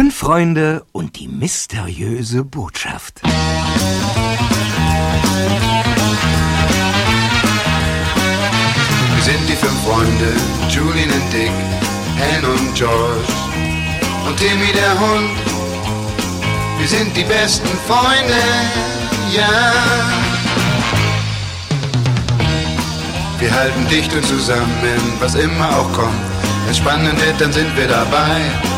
Fünf Freunde und die mysteriöse Botschaft. Wir sind die fünf Freunde, Julian und Dick, Anne und George und Timmy der Hund. Wir sind die besten Freunde, ja. Wir halten dicht und zusammen, was immer auch kommt. Wenn spannend wird, dann sind wir dabei.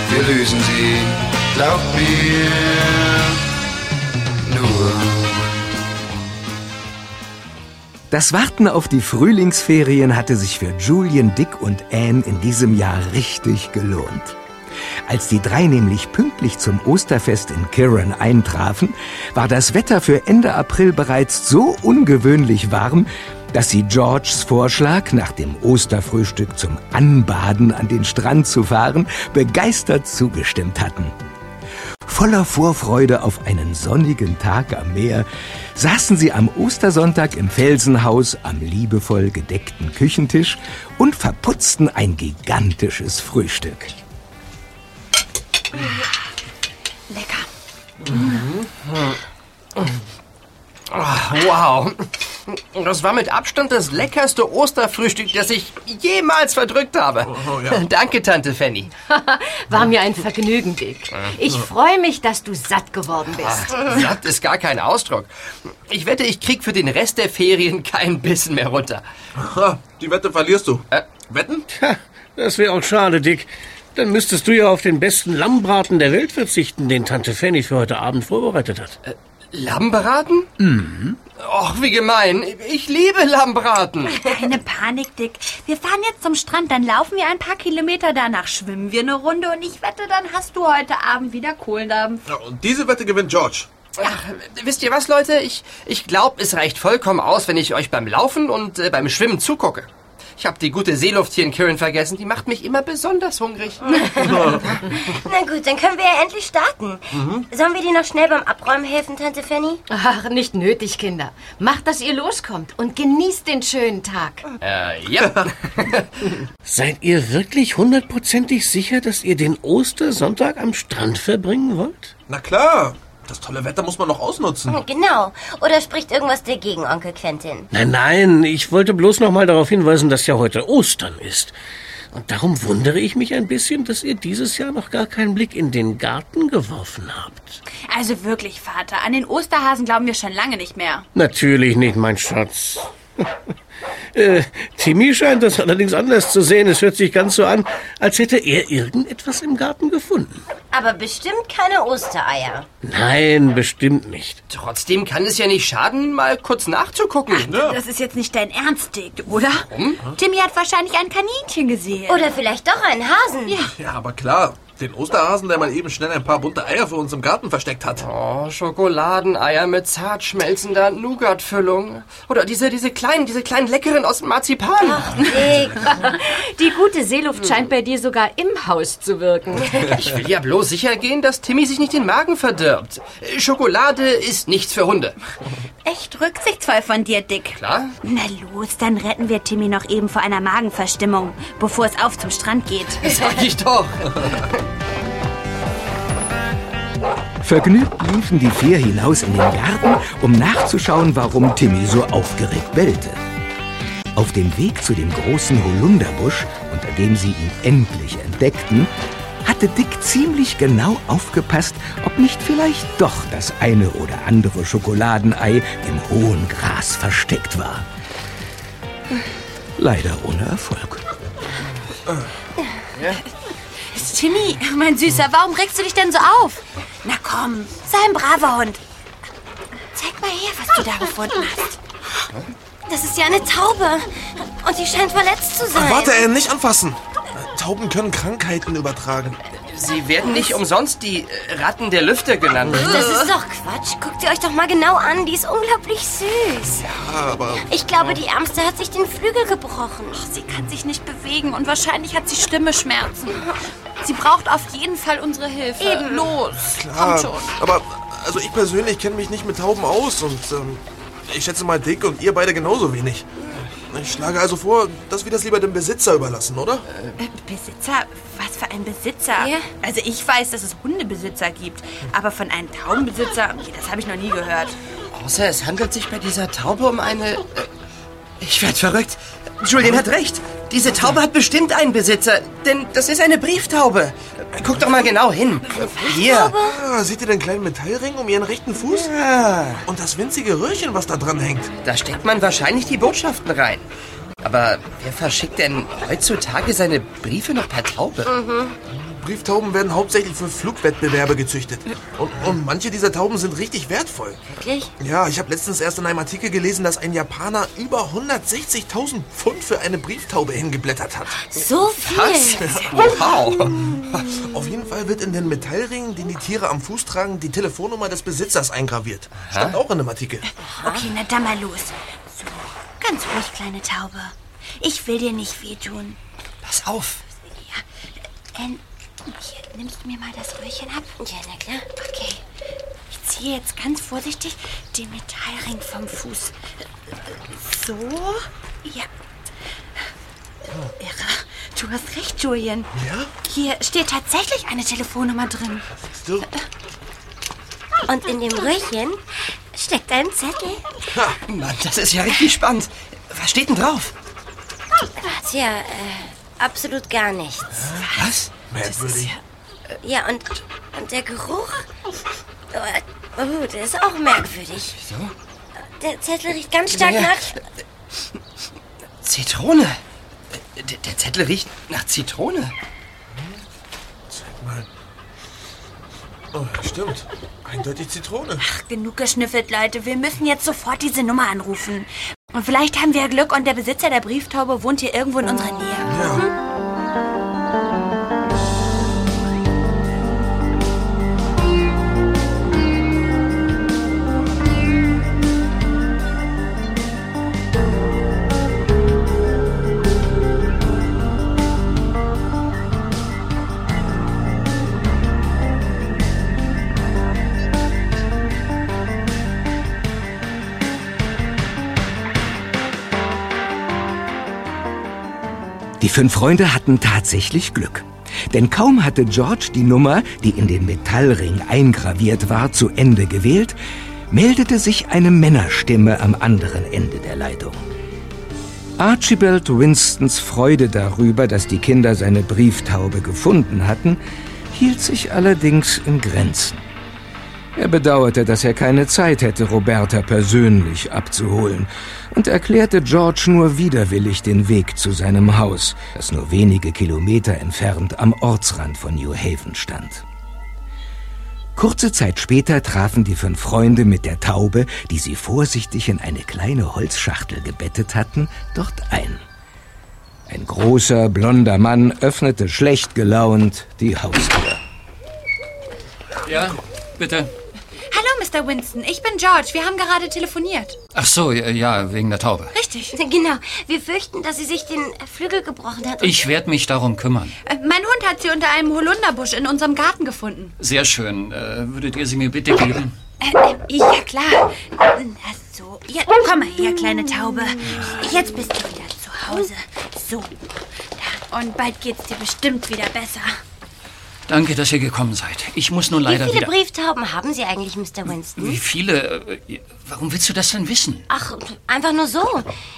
wir lösen sie, glaub mir. Das Warten auf die Frühlingsferien hatte sich für Julian, Dick und Anne in diesem Jahr richtig gelohnt. Als die drei nämlich pünktlich zum Osterfest in Kirin eintrafen, war das Wetter für Ende April bereits so ungewöhnlich warm, dass sie Georges Vorschlag, nach dem Osterfrühstück zum Anbaden an den Strand zu fahren, begeistert zugestimmt hatten. Voller Vorfreude auf einen sonnigen Tag am Meer saßen sie am Ostersonntag im Felsenhaus am liebevoll gedeckten Küchentisch und verputzten ein gigantisches Frühstück. Lecker. Ach, wow. Das war mit Abstand das leckerste Osterfrühstück, das ich jemals verdrückt habe. Danke, Tante Fanny. War mir ein Vergnügen, Dick. Ich freue mich, dass du satt geworden bist. Satt ist gar kein Ausdruck. Ich wette, ich krieg für den Rest der Ferien keinen Bissen mehr runter. Die Wette verlierst du. Äh? Wetten? Das wäre auch schade, Dick. Dann müsstest du ja auf den besten Lammbraten der Welt verzichten, den Tante Fanny für heute Abend vorbereitet hat. Lammbraten? Mhm. Och, wie gemein. Ich liebe Lammbraten. Keine Panik, Dick. Wir fahren jetzt zum Strand, dann laufen wir ein paar Kilometer, danach schwimmen wir eine Runde und ich wette, dann hast du heute Abend wieder Kohldampf. Ja, und diese Wette gewinnt George. Ach, wisst ihr was, Leute? Ich, ich glaube, es reicht vollkommen aus, wenn ich euch beim Laufen und äh, beim Schwimmen zugucke. Ich habe die gute Seeluft hier in Kirin vergessen. Die macht mich immer besonders hungrig. Na gut, dann können wir ja endlich starten. Sollen wir dir noch schnell beim Abräumen helfen, Tante Fanny? Ach, nicht nötig, Kinder. Macht, dass ihr loskommt und genießt den schönen Tag. äh, ja. Seid ihr wirklich hundertprozentig sicher, dass ihr den Ostersonntag am Strand verbringen wollt? Na klar, das tolle Wetter muss man noch ausnutzen. Genau. Oder spricht irgendwas dagegen, Onkel Quentin? Nein, nein, ich wollte bloß noch mal darauf hinweisen, dass ja heute Ostern ist. Und darum wundere ich mich ein bisschen, dass ihr dieses Jahr noch gar keinen Blick in den Garten geworfen habt. Also wirklich, Vater, an den Osterhasen glauben wir schon lange nicht mehr. Natürlich nicht, mein Schatz. äh, Timmy scheint das allerdings anders zu sehen. Es hört sich ganz so an, als hätte er irgendetwas im Garten gefunden. Aber bestimmt keine Ostereier. Nein, bestimmt nicht. Trotzdem kann es ja nicht schaden, mal kurz nachzugucken. Das ist jetzt nicht dein Ernst, Dick, oder? Timmy hat wahrscheinlich ein Kaninchen gesehen. Oder vielleicht doch einen Hasen. Ja. Ja, aber klar, den Osterhasen, der mal eben schnell ein paar bunte Eier für uns im Garten versteckt hat. Oh, Schokoladeneier mit zart schmelzender Nougatfüllung. Oder diese, diese kleinen, diese kleinen leckeren aus dem Marzipan. Dick. Die gute Seeluft scheint bei dir sogar im Haus zu wirken. Ich will ja bloß sicher gehen, dass Timmy sich nicht den Magen verdirbt. Schokolade ist nichts für Hunde. Echt rücksichtsvoll von dir, Dick. Klar? Na los, dann retten wir Timmy noch eben vor einer Magenverstimmung, bevor es auf zum Strand geht. Sag ich doch. Vergnügt liefen die vier hinaus in den Garten, um nachzuschauen, warum Timmy so aufgeregt bellte. Auf dem Weg zu dem großen Holunderbusch, unter dem sie ihn endlich entdeckten, hatte Dick ziemlich genau aufgepasst, ob nicht vielleicht doch das eine oder andere Schokoladenei im hohen Gras versteckt war. Leider ohne Erfolg. Timmy, mein Süßer, warum regst du dich denn so auf? Na komm, sei ein braver Hund. Zeig mal her, was du da gefunden hast. Das ist ja eine Taube. Und sie scheint verletzt zu sein. Warte, äh, nicht anfassen. Tauben können Krankheiten übertragen. Sie werden nicht umsonst die äh, Ratten der Lüfte genannt. Das ist doch Quatsch. Guckt ihr euch doch mal genau an. Die ist unglaublich süß. Ja, aber Ich glaube, die Ärmste hat sich den Flügel gebrochen. Sie kann sich nicht bewegen und wahrscheinlich hat sie Stimmeschmerzen. Sie braucht auf jeden Fall unsere Hilfe. Eben. Los, klar. kommt schon. Aber also ich persönlich kenne mich nicht mit Tauben aus und ähm, ich schätze mal Dick und ihr beide genauso wenig. Ich schlage also vor, dass wir das lieber dem Besitzer überlassen, oder? Äh, Besitzer? Was für ein Besitzer? Ja. Also ich weiß, dass es Hundebesitzer gibt, aber von einem Taubenbesitzer, das habe ich noch nie gehört. Außer es handelt sich bei dieser Taube um eine... Äh, ich werde verrückt. Julian hat recht. Diese Taube hat bestimmt einen Besitzer, denn das ist eine Brieftaube. Guck doch mal genau hin. Hier. Ah, seht ihr den kleinen Metallring um ihren rechten Fuß? Und das winzige Röhrchen, was da dran hängt. Da steckt man wahrscheinlich die Botschaften rein. Aber wer verschickt denn heutzutage seine Briefe noch per Taube? Brieftauben werden hauptsächlich für Flugwettbewerbe gezüchtet. Und, und manche dieser Tauben sind richtig wertvoll. Wirklich? Ja, ich habe letztens erst in einem Artikel gelesen, dass ein Japaner über 160.000 Pfund für eine Brieftaube hingeblättert hat. So viel. Wow. Auf jeden Fall wird in den Metallringen, den die Tiere am Fuß tragen, die Telefonnummer des Besitzers eingraviert. Stand auch in dem Artikel. Okay, na dann mal los. So, ganz ruhig, kleine Taube. Ich will dir nicht wehtun. Pass auf. Ähm, hier, nimmst du mir mal das Röhrchen ab? Ja, na klar. Okay. Ich ziehe jetzt ganz vorsichtig den Metallring vom Fuß. So. Ja. Irre. Du hast recht, Julian. Ja? Hier steht tatsächlich eine Telefonnummer drin. Du? Und in dem Röhrchen steckt ein Zettel. Mann, das ist ja richtig spannend. Was steht denn drauf? Tja, äh, absolut gar nichts. Was? Merkwürdig. Ja, und, und der Geruch? Oh, oh, der ist auch merkwürdig. Wieso? Der Zettel riecht ganz stark Ja. nach... Zitrone. Äh, Der, der Zettel riecht nach Zitrone. Mal. Oh, stimmt. Eindeutig Zitrone. Ach, genug geschnüffelt, Leute. Wir müssen jetzt sofort diese Nummer anrufen. Und vielleicht haben wir Glück und der Besitzer der Brieftaube wohnt hier irgendwo in unserer Nähe. Ja. Fünf Freunde hatten tatsächlich Glück. Denn kaum hatte George die Nummer, die in den Metallring eingraviert war, zu Ende gewählt, meldete sich eine Männerstimme am anderen Ende der Leitung. Archibald Winstons Freude darüber, dass die Kinder seine Brieftaube gefunden hatten, hielt sich allerdings in Grenzen. Er bedauerte, dass er keine Zeit hätte, Roberta persönlich abzuholen und erklärte George nur widerwillig den Weg zu seinem Haus, das nur wenige Kilometer entfernt am Ortsrand von New Haven stand. Kurze Zeit später trafen die fünf Freunde mit der Taube, die sie vorsichtig in eine kleine Holzschachtel gebettet hatten, dort ein. Ein großer, blonder Mann öffnete schlecht gelaunt die Haustür. Ja, bitte. Mr. Winston. Ich bin George. Wir haben gerade telefoniert. Ach so, ja, wegen der Taube. Richtig. Genau, wir fürchten, dass sie sich den Flügel gebrochen hat. Ich werde mich darum kümmern. Äh, Mein Hund hat sie unter einem Holunderbusch in unserem Garten gefunden. Sehr schön. Äh, würdet ihr sie mir bitte geben? Äh, äh, ja, klar. Na so. Ja, komm mal her, kleine Taube. Jetzt bist du wieder zu Hause. So. Und bald geht's dir bestimmt wieder besser. Danke, dass ihr gekommen seid. Ich muss nun Wie leider viele wieder... Brieftauben haben Sie eigentlich, Mr. Winston? Wie viele? Äh, Warum willst du das denn wissen? Ach, einfach nur so.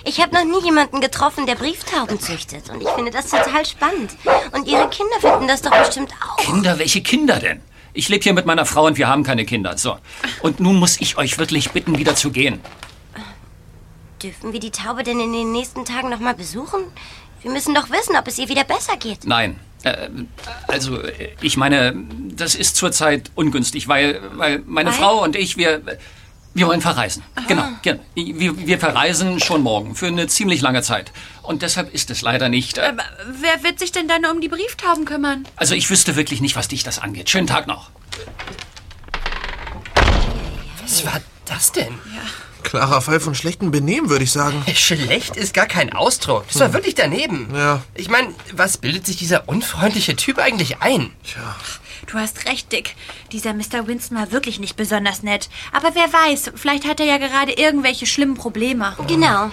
Ich habe noch nie jemanden getroffen, der Brieftauben züchtet. Und ich finde das total spannend. Und Ihre Kinder finden das doch bestimmt auch. Kinder? Welche Kinder denn? Ich lebe hier mit meiner Frau und wir haben keine Kinder. So. Und nun muss ich euch wirklich bitten, wieder zu gehen. Dürfen wir die Taube denn in den nächsten Tagen noch mal besuchen? Wir müssen doch wissen, ob es ihr wieder besser geht. Nein. Äh, also, äh, ich meine, das ist zurzeit ungünstig, weil, weil meine Weil? Frau und ich, wir... Wir wollen verreisen. Genau, genau. Wir, wir verreisen schon morgen für eine ziemlich lange Zeit. Und deshalb ist es leider nicht. Äh, Aber wer wird sich denn dann um die Brieftauben kümmern? also ich wüsste wirklich nicht, was dich das angeht. Schönen Tag noch. Was war das denn? Klarer Fall von schlechtem Benehmen, würde ich sagen. Schlecht ist gar kein Ausdruck. Das war wirklich daneben. Ja. Ich meine, was bildet sich dieser unfreundliche Typ eigentlich ein? Du hast recht, Dick. Dieser Mr. Winston war wirklich nicht besonders nett. Aber wer weiß, vielleicht hat er ja gerade irgendwelche schlimmen Probleme. Genau.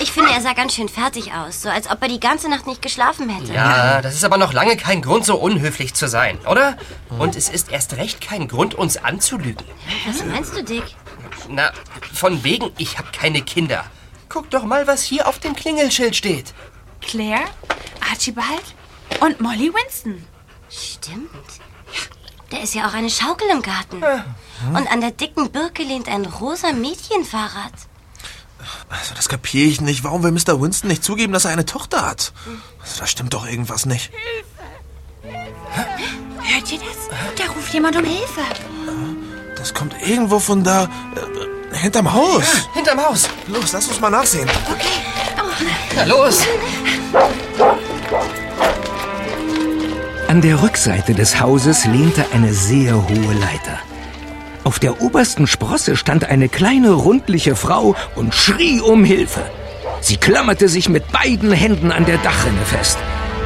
Ich finde, er sah ganz schön fertig aus. So als ob er die ganze Nacht nicht geschlafen hätte. Ja, das ist aber noch lange kein Grund, so unhöflich zu sein, oder? Und es ist erst recht kein Grund, uns anzulügen. Was meinst du, Dick? Na, von wegen, ich habe keine Kinder. Guck doch mal, was hier auf dem Klingelschild steht. Claire, Archibald und Molly Winston. Stimmt. Da ist ja auch eine Schaukel im Garten. Und an der dicken Birke lehnt ein rosa Mädchenfahrrad. Also das kapiere ich nicht. Warum will Mr. Winston nicht zugeben, dass er eine Tochter hat? Also da stimmt doch irgendwas nicht. Hört ihr das? Da ruft jemand um Hilfe. Das kommt irgendwo von da... Äh, hinterm Haus. Hinterm Haus. Los, lass uns mal nachsehen. Na los. An der Rückseite des Hauses lehnte eine sehr hohe Leiter. Auf der obersten Sprosse stand eine kleine rundliche Frau und schrie um Hilfe. Sie klammerte sich mit beiden Händen an der Dachrinne fest,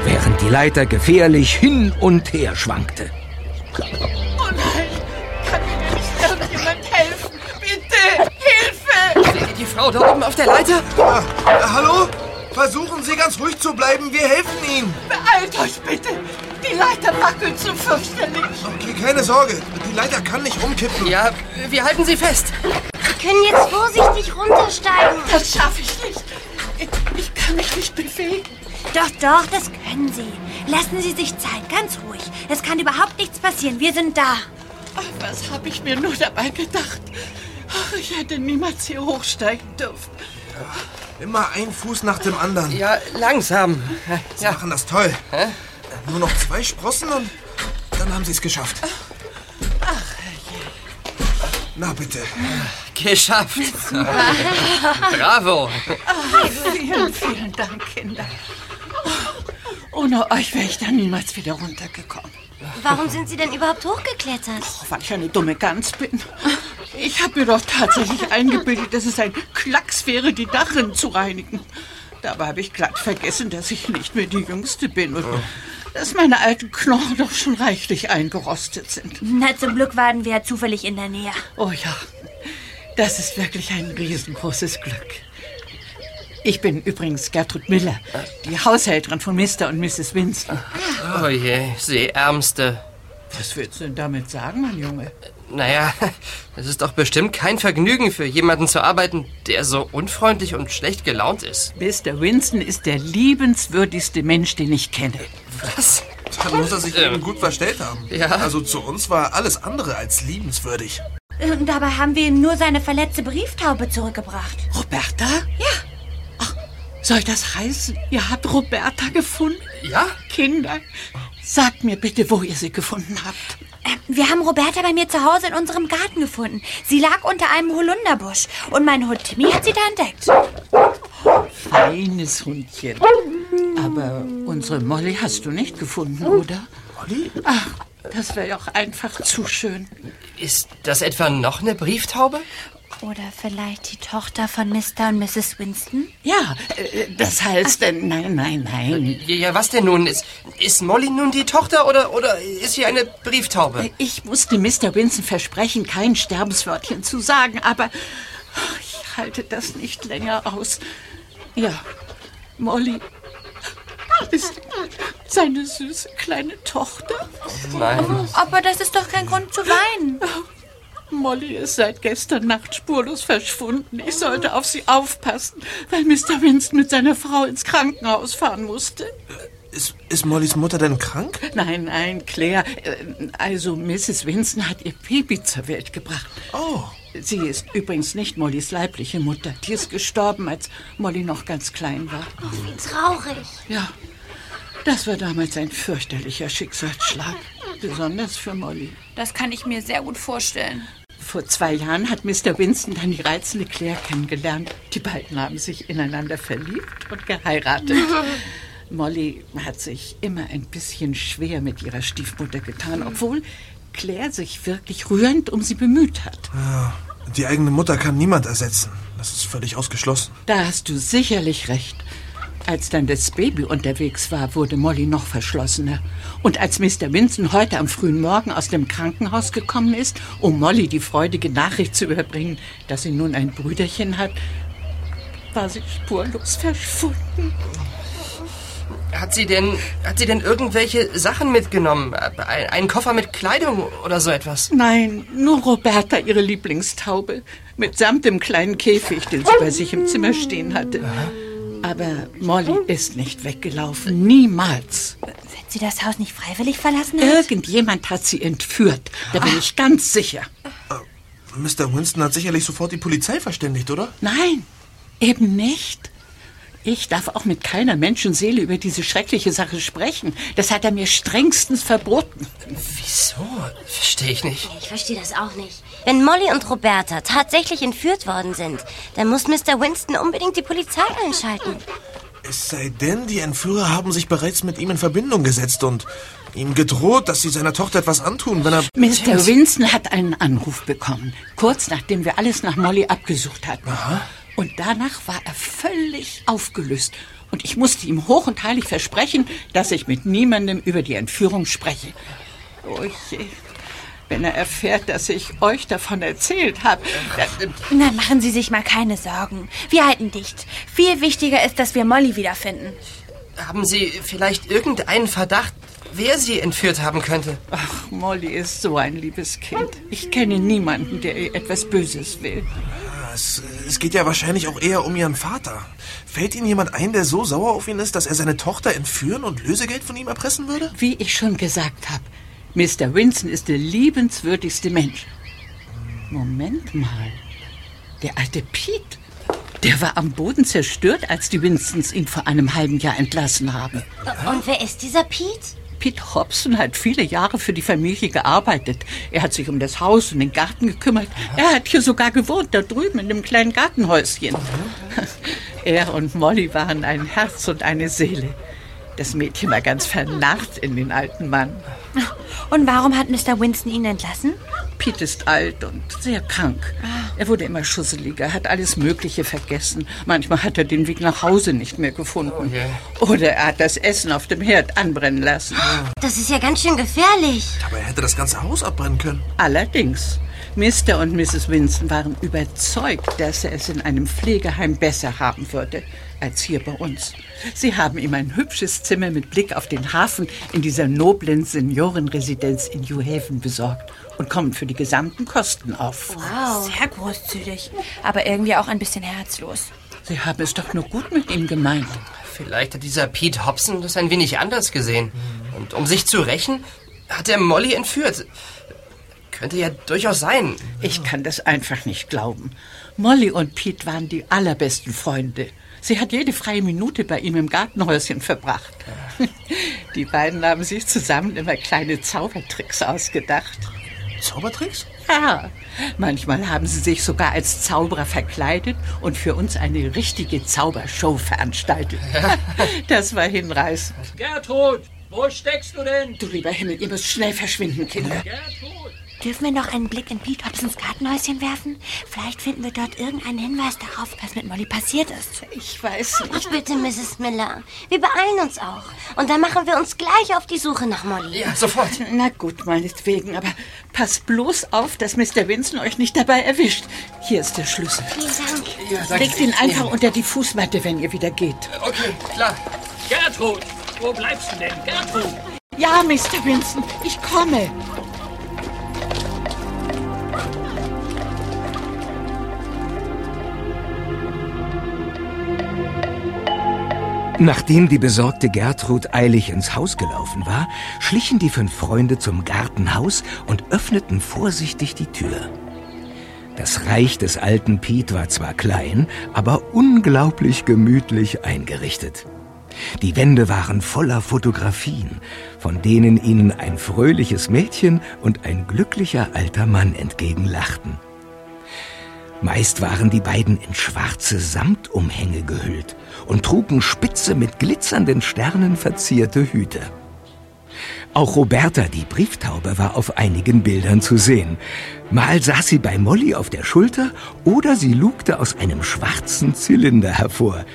während die Leiter gefährlich hin und her schwankte. Frau da oben auf der Leiter? Ah, äh, hallo? Versuchen Sie ganz ruhig zu bleiben. Wir helfen Ihnen. Beeilt euch bitte! Die Leiter wackelt so fürchterlich! Okay, keine Sorge. Die Leiter kann nicht umkippen. Ja, wir halten sie fest. Wir können jetzt vorsichtig runtersteigen. Das schaffe ich nicht! Ich, ich kann mich nicht bewegen. Doch, doch, das können Sie. Lassen Sie sich Zeit, ganz ruhig. Es kann überhaupt nichts passieren. Wir sind da. Ach, was habe ich mir nur dabei gedacht? Ach, ich hätte niemals hier hochsteigen dürfen. Immer ein Fuß nach dem anderen. Ja, langsam. Sie machen das toll. Hä? Nur noch zwei Sprossen und dann haben Sie es geschafft. Na bitte. Geschafft. Bravo. Ach, vielen, vielen Dank, Kinder. Ohne euch wäre ich da niemals wieder runtergekommen. Warum sind Sie denn überhaupt hochgeklettert? Weil ich eine dumme Gans bin. Ich habe mir doch tatsächlich eingebildet, dass es ein Klacks wäre, die Dachrinnen zu reinigen. Dabei habe ich glatt vergessen, dass ich nicht mehr die Jüngste bin und dass meine alten Knochen doch schon reichlich eingerostet sind. Na, zum Glück waren wir ja zufällig in der Nähe. Oh ja, das ist wirklich ein riesengroßes Glück. Ich bin übrigens Gertrud Miller, die Haushälterin von Mr. und Mrs. Winston. Oh je, Seeärmste. Was willst du denn damit sagen, mein Junge? Naja, es ist doch bestimmt kein Vergnügen für jemanden zu arbeiten, der so unfreundlich und schlecht gelaunt ist. Mr. Winston ist der liebenswürdigste Mensch, den ich kenne. Was? Dann muss er sich eben gut verstellt haben. Ja. Also zu uns war alles andere als liebenswürdig. Und dabei haben wir ihm nur seine verletzte Brieftaube zurückgebracht. Roberta? Ja. Soll das heißen, ihr habt Roberta gefunden? Ja? Kinder, sagt mir bitte, wo ihr sie gefunden habt. Äh, Wir haben Roberta bei mir zu Hause in unserem Garten gefunden. Sie lag unter einem Holunderbusch. Und mein Hund Timmy hat sie da entdeckt. Feines Hundchen. Aber unsere Molly hast du nicht gefunden, oder? Molly? Ach, das wäre doch einfach zu schön. Ist das etwa noch eine Brieftaube? Oder vielleicht die Tochter von Mr. und Mrs. Winston? Ja, äh, das heißt, äh, nein, nein, nein. Ja, ja, was denn nun? Ist, ist Molly nun die Tochter oder, oder ist sie eine Brieftaube? Ich musste Mr. Winston versprechen, kein Sterbenswörtchen zu sagen, aber oh, ich halte das nicht länger aus. Ja, Molly ist seine süße kleine Tochter. Nein. Aber das ist doch kein Grund zu weinen. Molly ist seit gestern Nacht spurlos verschwunden. Ich sollte auf sie aufpassen, weil Mr. Winston mit seiner Frau ins Krankenhaus fahren musste. Ist, ist Mollys Mutter denn krank? Nein, nein, Claire. äh, Also Mrs. Winston hat ihr Baby zur Welt gebracht. Oh. Sie ist übrigens nicht Mollys leibliche Mutter. Die ist gestorben, als Molly noch ganz klein war. Oh, wie traurig. Ja, das war damals ein fürchterlicher Schicksalsschlag. Besonders für Molly. Das kann ich mir sehr gut vorstellen. Vor zwei Jahren hat Mr. Winston dann die reizende Claire kennengelernt. Die beiden haben sich ineinander verliebt und geheiratet. Molly hat sich immer ein bisschen schwer mit ihrer Stiefmutter getan, obwohl Claire sich wirklich rührend um sie bemüht hat. Ja, die eigene Mutter kann niemand ersetzen. Das ist völlig ausgeschlossen. Da hast du sicherlich recht. Als dann das Baby unterwegs war, wurde Molly noch verschlossener. Und als Mr. Vincent heute am frühen Morgen aus dem Krankenhaus gekommen ist, um Molly die freudige Nachricht zu überbringen, dass sie nun ein Brüderchen hat, war sie spurlos verschwunden. Hat sie denn, hat sie denn irgendwelche Sachen mitgenommen? Ein, einen Koffer mit Kleidung oder so etwas? Nein, nur Roberta, ihre Lieblingstaube, mitsamt dem kleinen Käfig, den sie bei sich im Zimmer stehen hatte. Aber Molly ist nicht weggelaufen, niemals. Wenn sie das Haus nicht freiwillig verlassen hat? Irgendjemand hat sie entführt, da bin ich ganz sicher. Mr. Winston hat sicherlich sofort die Polizei verständigt, oder? Nein, eben nicht. Ich darf auch mit keiner Menschenseele über diese schreckliche Sache sprechen. Das hat er mir strengstens verboten. Wieso? Verstehe ich nicht. Ich verstehe das auch nicht. Wenn Molly und Roberta tatsächlich entführt worden sind, dann muss Mr. Winston unbedingt die Polizei einschalten. Es sei denn, die Entführer haben sich bereits mit ihm in Verbindung gesetzt und ihm gedroht, dass sie seiner Tochter etwas antun, wenn er... Mr. Winston hat einen Anruf bekommen, kurz nachdem wir alles nach Molly abgesucht hatten. Aha. Und danach war er völlig aufgelöst. Und ich musste ihm hoch und heilig versprechen, dass ich mit niemandem über die Entführung spreche. Oh je. Wenn er erfährt, dass ich euch davon erzählt habe. Na, machen Sie sich mal keine Sorgen. Wir halten dicht. Viel wichtiger ist, dass wir Molly wiederfinden. Haben Sie vielleicht irgendeinen Verdacht, wer sie entführt haben könnte? Ach, Molly ist so ein liebes Kind. Ich kenne niemanden, der ihr etwas Böses will. Es, es geht ja wahrscheinlich auch eher um ihren Vater. Fällt Ihnen jemand ein, der so sauer auf ihn ist, dass er seine Tochter entführen und Lösegeld von ihm erpressen würde? Wie ich schon gesagt habe, Mr. Winston ist der liebenswürdigste Mensch. Moment mal. Der alte Pete. Der war am Boden zerstört, als die Winstons ihn vor einem halben Jahr entlassen haben. Und wer ist dieser Pete? Pete Hobson hat viele Jahre für die Familie gearbeitet. Er hat sich um das Haus und den Garten gekümmert. Er hat hier sogar gewohnt, da drüben in dem kleinen Gartenhäuschen. Er und Molly waren ein Herz und eine Seele. Das Mädchen war ganz vernarrt in den alten Mann. Und warum hat Mr. Winston ihn entlassen? Pete ist alt und sehr krank. Er wurde immer schusseliger, hat alles Mögliche vergessen. Manchmal hat er den Weg nach Hause nicht mehr gefunden. Oder er hat das Essen auf dem Herd anbrennen lassen. Das ist ja ganz schön gefährlich. Aber er hätte das ganze Haus abbrennen können. Allerdings. Mr. und Mrs. Winston waren überzeugt, dass er es in einem Pflegeheim besser haben würde als hier bei uns. Sie haben ihm ein hübsches Zimmer mit Blick auf den Hafen in dieser noblen Seniorenresidenz in New Haven besorgt und kommen für die gesamten Kosten auf. Wow. Sehr großzügig, aber irgendwie auch ein bisschen herzlos. Sie haben es doch nur gut mit ihm gemeint. Vielleicht hat dieser Pete Hobson das ein wenig anders gesehen. Und um sich zu rächen, hat er Molly entführt. Könnte ja durchaus sein. Ich kann das einfach nicht glauben. Molly und Pete waren die allerbesten Freunde. Sie hat jede freie Minute bei ihm im Gartenhäuschen verbracht. Die beiden haben sich zusammen immer kleine Zaubertricks ausgedacht. Zaubertricks? Ja, manchmal haben sie sich sogar als Zauberer verkleidet und für uns eine richtige Zaubershow veranstaltet. Das war hinreißend. Gertrud, wo steckst du denn? Du lieber Himmel, ihr müsst schnell verschwinden, Kinder. Gertrud! Dürfen wir noch einen Blick in Pete Hobsons Gartenhäuschen werfen? Vielleicht finden wir dort irgendeinen Hinweis darauf, was mit Molly passiert ist. Ich weiß nicht. Ach bitte, Mrs. Miller. Wir beeilen uns auch. Und dann machen wir uns gleich auf die Suche nach Molly. Ja, sofort. Na gut, meinetwegen, aber passt bloß auf, dass Mr. Vincent euch nicht dabei erwischt. Hier ist der Schlüssel. Vielen Dank. Ja, danke. Legt ihn einfach unter die Fußmatte, wenn ihr wieder geht. Okay, klar. Gertrud, wo bleibst du denn? Gertrud! Ja, Mr. Vincent, ich komme. Nachdem die besorgte Gertrud eilig ins Haus gelaufen war, schlichen die fünf Freunde zum Gartenhaus und öffneten vorsichtig die Tür. Das Reich des alten Piet war zwar klein, aber unglaublich gemütlich eingerichtet. Die Wände waren voller Fotografien, von denen ihnen ein fröhliches Mädchen und ein glücklicher alter Mann entgegenlachten. Meist waren die beiden in schwarze Samtumhänge gehüllt und trugen spitze mit glitzernden Sternen verzierte Hüte. Auch Roberta, die Brieftaube, war auf einigen Bildern zu sehen. Mal saß sie bei Molly auf der Schulter oder sie lugte aus einem schwarzen Zylinder hervor,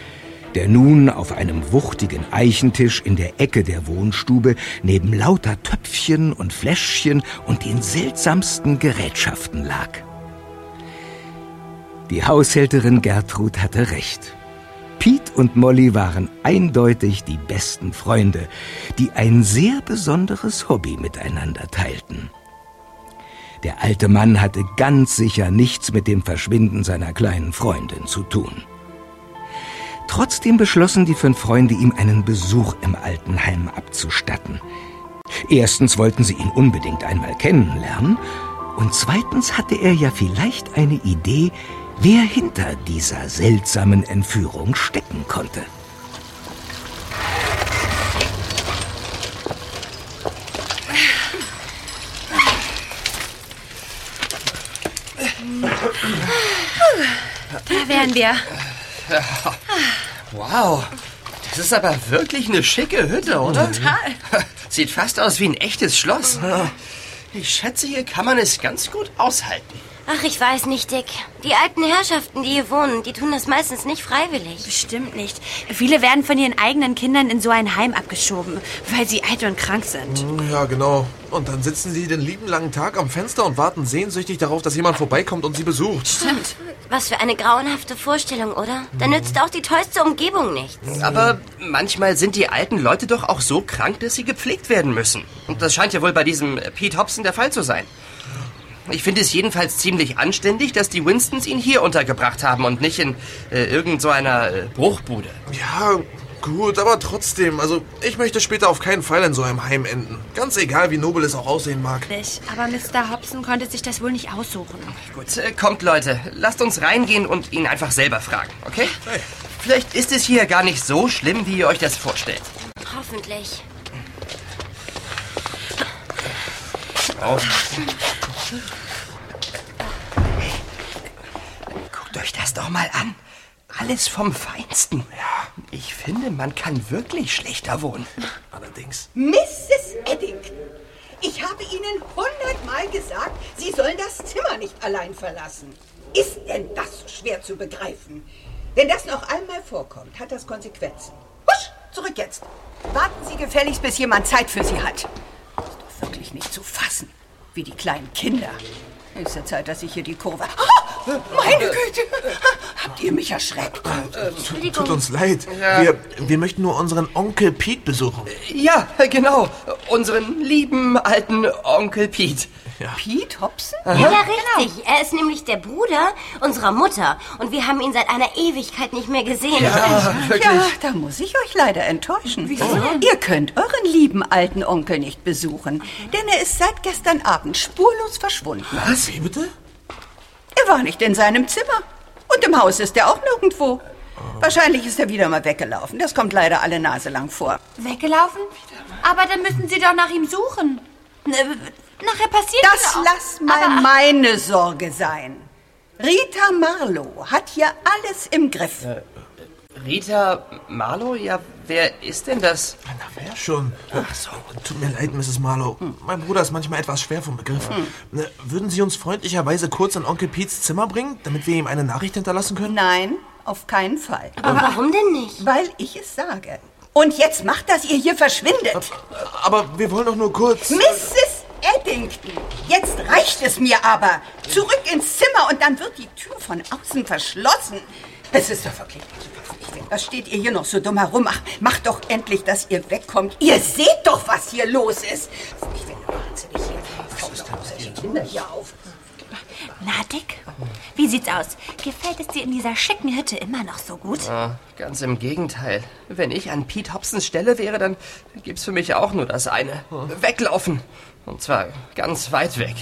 der nun auf einem wuchtigen Eichentisch in der Ecke der Wohnstube neben lauter Töpfchen und Fläschchen und den seltsamsten Gerätschaften lag. Die Haushälterin Gertrud hatte recht. Pete und Molly waren eindeutig die besten Freunde, die ein sehr besonderes Hobby miteinander teilten. Der alte Mann hatte ganz sicher nichts mit dem Verschwinden seiner kleinen Freundin zu tun. Trotzdem beschlossen die fünf Freunde, ihm einen Besuch im Altenheim abzustatten. Erstens wollten sie ihn unbedingt einmal kennenlernen, und zweitens hatte er ja vielleicht eine Idee, wer hinter dieser seltsamen Entführung stecken konnte. Da wären wir. Wow, das ist aber wirklich eine schicke Hütte, oder? Total. Sieht fast aus wie ein echtes Schloss. Ich schätze, hier kann man es ganz gut aushalten. Ach, ich weiß nicht, Dick. Die alten Herrschaften, die hier wohnen, die tun das meistens nicht freiwillig. Bestimmt nicht. Viele werden von ihren eigenen Kindern in so ein Heim abgeschoben, weil sie alt und krank sind. Ja, genau. Und dann sitzen sie den lieben langen Tag am Fenster und warten sehnsüchtig darauf, dass jemand vorbeikommt und sie besucht. Stimmt. Was für eine grauenhafte Vorstellung, oder? Da nützt auch die tollste Umgebung nichts. Aber manchmal sind die alten Leute doch auch so krank, dass sie gepflegt werden müssen. Und das scheint ja wohl bei diesem Pete Hobson der Fall zu sein. Ich finde es jedenfalls ziemlich anständig, dass die Winstons ihn hier untergebracht haben und nicht in äh, irgend so einer äh, Bruchbude. Ja, gut, aber trotzdem. Also, ich möchte später auf keinen Fall in so einem Heim enden. Ganz egal, wie nobel es auch aussehen mag. Aber Mr. Hobson konnte sich das wohl nicht aussuchen. Gut, äh, kommt Leute, lasst uns reingehen und ihn einfach selber fragen, okay? Vielleicht ist es hier gar nicht so schlimm, wie ihr euch das vorstellt. Hoffentlich. Auf. Guckt euch das doch mal an. Alles vom Feinsten. Ja. Ich finde, man kann wirklich schlechter wohnen. Allerdings. Mrs. Eddington, ich habe Ihnen hundertmal gesagt, Sie sollen das Zimmer nicht allein verlassen. Ist denn das schwer zu begreifen? Wenn das noch einmal vorkommt, hat das Konsequenzen. Husch, zurück jetzt. Warten Sie gefälligst, bis jemand Zeit für Sie hat. Ist doch wirklich nicht zu fassen, wie die kleinen Kinder. Ist ja Zeit, dass ich hier die Kurve... Ah, meine Güte! Habt ihr mich erschreckt? Tut uns leid. Wir, wir möchten nur unseren Onkel Pete besuchen. Ja, genau. Unseren lieben alten Onkel Pete. Pete Hobson? Ja, richtig. Er ist nämlich der Bruder unserer Mutter. Und wir haben ihn seit einer Ewigkeit nicht mehr gesehen. Ja, da muss ich euch leider enttäuschen. Wieso denn? Ihr könnt euren lieben alten Onkel nicht besuchen, denn er ist seit gestern Abend spurlos verschwunden. Was? Wie bitte? Er war nicht in seinem Zimmer. Und im Haus ist er auch nirgendwo. Wahrscheinlich ist er wieder mal weggelaufen. Das kommt leider alle Nase lang vor. Weggelaufen? Aber dann müssen Sie doch nach ihm suchen. Äh, Nachher passiert Das auch. lass mal Aber- meine Sorge sein. Rita Marlow hat hier alles im Griff. Rita Marlow? Ja, wer ist denn das? Wer schon? Ach so. Tut mir leid, Mrs. Marlow. Mein Bruder ist manchmal etwas schwer vom Begriff. Ne, Würden Sie uns freundlicherweise kurz in Onkel Pete's Zimmer bringen, damit wir ihm eine Nachricht hinterlassen können? Nein, auf keinen Fall. Aber warum denn nicht? Weil ich es sage. Und jetzt macht, dass ihr hier verschwindet. Aber wir wollen doch nur kurz... Mrs. Eddington, jetzt reicht es mir aber. Zurück ins Zimmer und dann wird die Tür von außen verschlossen. Es ist doch wirklich. Was steht ihr hier noch so dumm herum? Ach, macht doch endlich, dass ihr wegkommt. Ihr seht doch, was hier los ist. Ich bin wahnsinnig hier. Was ist denn Kinder hier auf? Na, Dick, wie sieht's aus? Gefällt es dir in dieser schicken Hütte immer noch so gut? Ah, ganz im Gegenteil. Wenn ich an Pete Hobsons Stelle wäre, dann gibt's für mich auch nur das eine. Weglaufen. Und zwar ganz weit weg.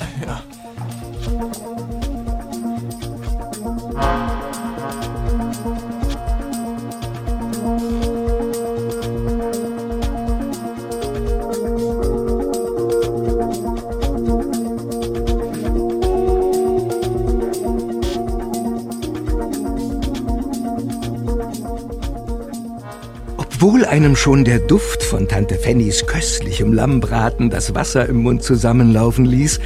Obwohl einem schon der Duft von Tante Fannys köstlichem Lammbraten das Wasser im Mund zusammenlaufen ließ,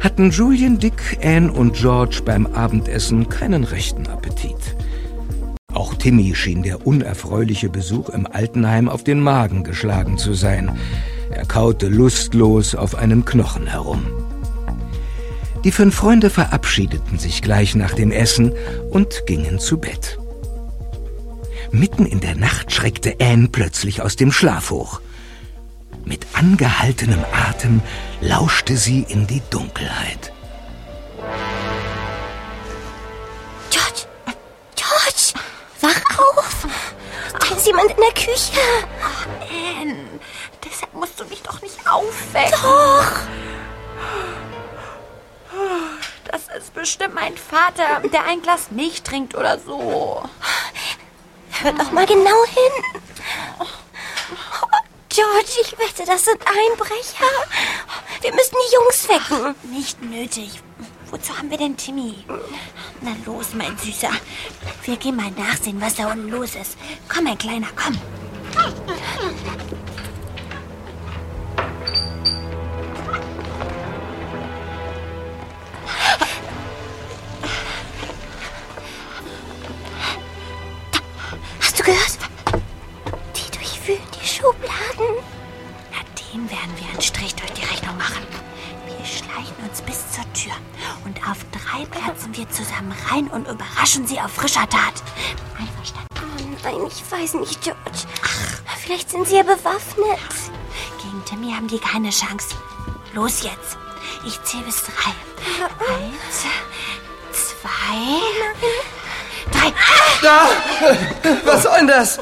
hatten Julian, Dick, Anne und George beim Abendessen keinen rechten Appetit. Auch Timmy schien der unerfreuliche Besuch im Altenheim auf den Magen geschlagen zu sein. Er kaute lustlos auf einem Knochen herum. Die fünf Freunde verabschiedeten sich gleich nach dem Essen und gingen zu Bett. Mitten in der Nacht schreckte Anne plötzlich aus dem Schlaf hoch. Mit angehaltenem Atem lauschte sie in die Dunkelheit. George! George! Wach auf! Da ist jemand in der Küche! Anne, deshalb musst du mich doch nicht aufwecken. Doch! Das ist bestimmt mein Vater, der ein Glas Milch trinkt oder so. Hör doch mal genau hin. Oh, George, ich wette, das sind Einbrecher. Wir müssen die Jungs wecken. Nicht nötig. Wozu haben wir denn Timmy? Na los, mein Süßer. Wir gehen mal nachsehen, was da unten los ist. Komm, mein Kleiner, komm. Bewaffnet. Gegen Timmy haben die keine Chance. Los jetzt. Ich zähle bis drei. Eins, zwei, drei. Da! Was soll denn das?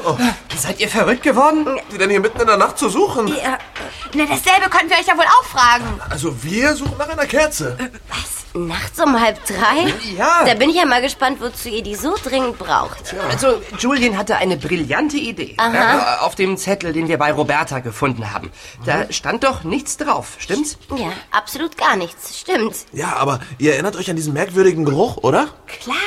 Seid ihr verrückt geworden? Die denn hier mitten in der Nacht zu suchen? Ja, na, dasselbe könnten wir euch ja wohl auch fragen. Also wir suchen nach einer Kerze. Nachts um halb drei? Ja. Da bin ich ja mal gespannt, wozu ihr die so dringend braucht. Also, Julian hatte eine brillante Idee. Aha. Ja, auf dem Zettel, den wir bei Roberta gefunden haben. Da stand doch nichts drauf, stimmt's? Ja, absolut gar nichts. Stimmt. Ja, aber ihr erinnert euch an diesen merkwürdigen Geruch, oder? Klar,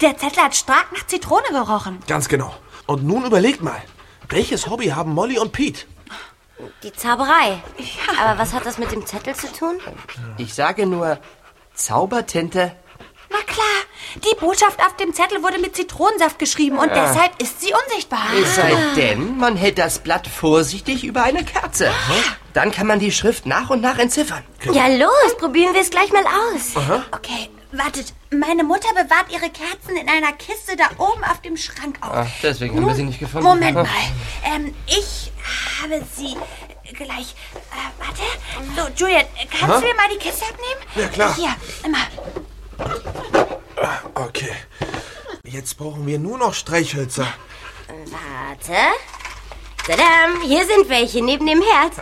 der Zettel hat stark nach Zitrone gerochen. Ganz genau. Und nun überlegt mal, welches Hobby haben Molly und Pete? Die Zauberei. Aber was hat das mit dem Zettel zu tun? Ich sage nur Zaubertinte. Na klar, die Botschaft auf dem Zettel wurde mit Zitronensaft geschrieben und Ja. deshalb ist sie unsichtbar. Es sei denn, man hält das Blatt vorsichtig über eine Kerze. Dann kann man die Schrift nach und nach entziffern. Ja, los, probieren wir es gleich mal aus. Okay, wartet. Meine Mutter bewahrt ihre Kerzen in einer Kiste da oben auf dem Schrank auf. Ah, deswegen haben wir sie nicht gefunden. Moment mal. Ähm, ich habe sie gleich. Äh, warte. So, Julian, kannst Aha. du mir mal die Kiste abnehmen? Ja, klar. Hier, immer. Okay. Jetzt brauchen wir nur noch Streichhölzer. Warte. Tadam, hier sind welche neben dem Herd.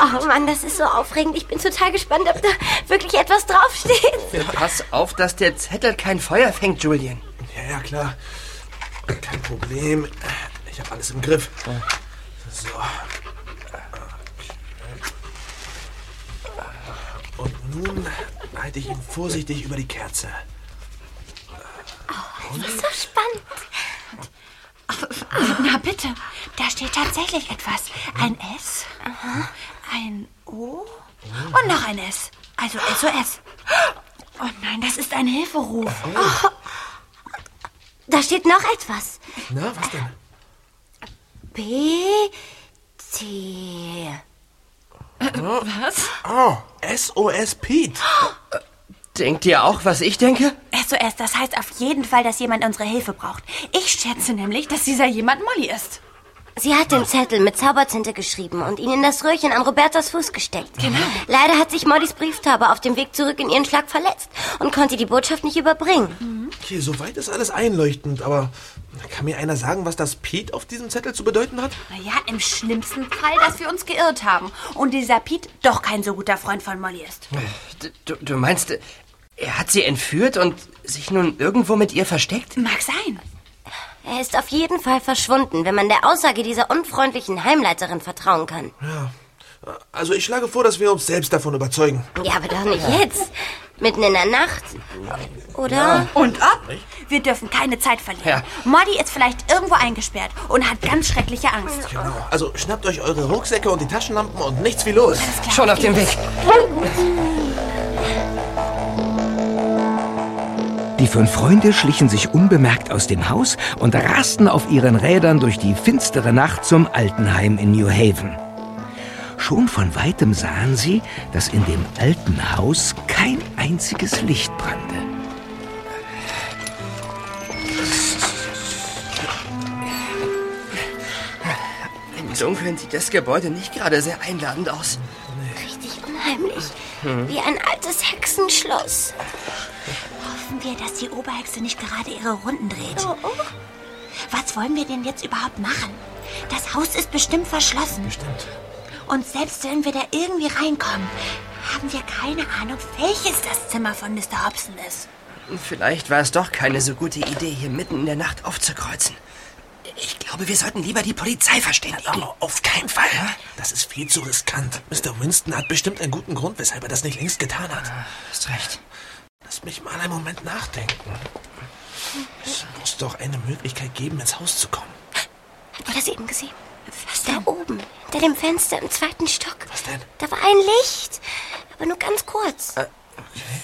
Oh Mann, das ist so aufregend. Ich bin total gespannt, ob da wirklich etwas draufsteht. Pass auf, dass der Zettel kein Feuer fängt, Julian. Ja, ja, klar. Kein Problem. Ich habe alles im Griff. So. Und nun halte ich ihn vorsichtig über die Kerze. Das ist so spannend. Na bitte, da steht tatsächlich etwas. Ein S, ein O und noch ein S. Also SOS. Oh nein, das ist ein Hilferuf. Oh, da steht noch etwas. Na, was denn? B, T. Was? Oh, SOS Pete. Denkt ihr auch, was ich denke? SOS, das heißt auf jeden Fall, dass jemand unsere Hilfe braucht. Ich schätze nämlich, dass dieser jemand Molly ist. Sie hat den Zettel mit Zaubertinte geschrieben und ihn in das Röhrchen an Robertas Fuß gesteckt. Genau. Leider hat sich Mollys Brieftaube auf dem Weg zurück in ihren Schlag verletzt und konnte die Botschaft nicht überbringen. Okay, soweit ist alles einleuchtend, aber kann mir einer sagen, was das Pete auf diesem Zettel zu bedeuten hat? Naja, im schlimmsten Fall, dass wir uns geirrt haben und dieser Pete doch kein so guter Freund von Molly ist. D- Du, du meinst, er hat sie entführt und sich nun irgendwo mit ihr versteckt? Mag sein. Er ist auf jeden Fall verschwunden, wenn man der Aussage dieser unfreundlichen Heimleiterin vertrauen kann. Ja. Also ich schlage vor, dass wir uns selbst davon überzeugen. Ja, aber doch nicht jetzt. Mitten in der Nacht. Oder? Und ob? Wir dürfen keine Zeit verlieren. Ja. Modi ist vielleicht irgendwo eingesperrt und hat ganz schreckliche Angst. Genau. Also schnappt euch eure Rucksäcke und die Taschenlampen und nichts wie los. Schon auf dem Weg. Die fünf Freunde schlichen sich unbemerkt aus dem Haus und rasten auf ihren Rädern durch die finstere Nacht zum Altenheim in New Haven. Schon von weitem sahen sie, dass in dem alten Haus kein einziges Licht brannte. Im Dunkeln sieht das Gebäude nicht gerade sehr einladend aus. Richtig unheimlich. Hm. Wie ein altes Hexenschloss. Hoffen wir, dass die Oberhexe nicht gerade ihre Runden dreht. Oh, Was wollen wir denn jetzt überhaupt machen? Das Haus ist bestimmt verschlossen. Bestimmt. Und selbst wenn wir da irgendwie reinkommen, haben wir keine Ahnung, welches das Zimmer von Mr. Hobson ist. Vielleicht war es doch keine so gute Idee, hier mitten in der Nacht aufzukreuzen. Ich glaube, wir sollten lieber die Polizei verständigen. Aber auf keinen Fall. Das ist viel zu riskant. Mr. Winston hat bestimmt einen guten Grund, weshalb er das nicht längst getan hat. Hast recht. Lass mich mal einen Moment nachdenken. Es muss doch eine Möglichkeit geben, ins Haus zu kommen. Habt ihr das eben gesehen? Was da oben, hinter dem Fenster im zweiten Stock. Was denn? Da war ein Licht, aber nur ganz kurz. Äh,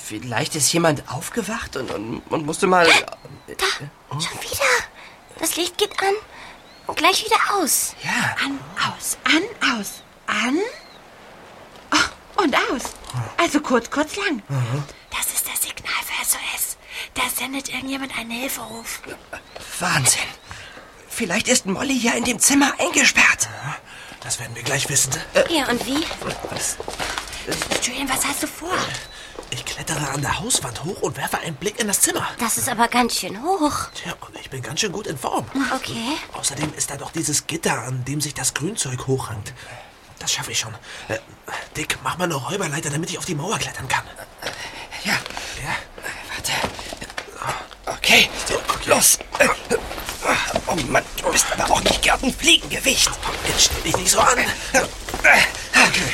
Vielleicht ist jemand aufgewacht und, und, und musste mal... Da, schon wieder. Das Licht geht an und gleich wieder aus. Ja. An, aus, an, aus, an oh, und aus. Also kurz, kurz lang. Das ist das Signal für SOS. Da sendet irgendjemand einen Hilferuf. Wahnsinn. Vielleicht ist Molly ja in dem Zimmer eingesperrt. Das werden wir gleich wissen. Ja, und wie? Julian, was hast du vor? Ich klettere an der Hauswand hoch und werfe einen Blick in das Zimmer. Das ist aber ganz schön hoch. Tja, und ich bin ganz schön gut in Form. Okay. Außerdem ist da doch dieses Gitter, an dem sich das Grünzeug hochrankt. Das schaffe ich schon. Äh, Dick, mach mal eine Räuberleiter, damit ich auf die Mauer klettern kann. Ja. Ja. Warte. Okay. Los. Oh Mann, du bist aber auch nicht Gärtenfliegengewicht. Jetzt stell dich nicht so an. Okay.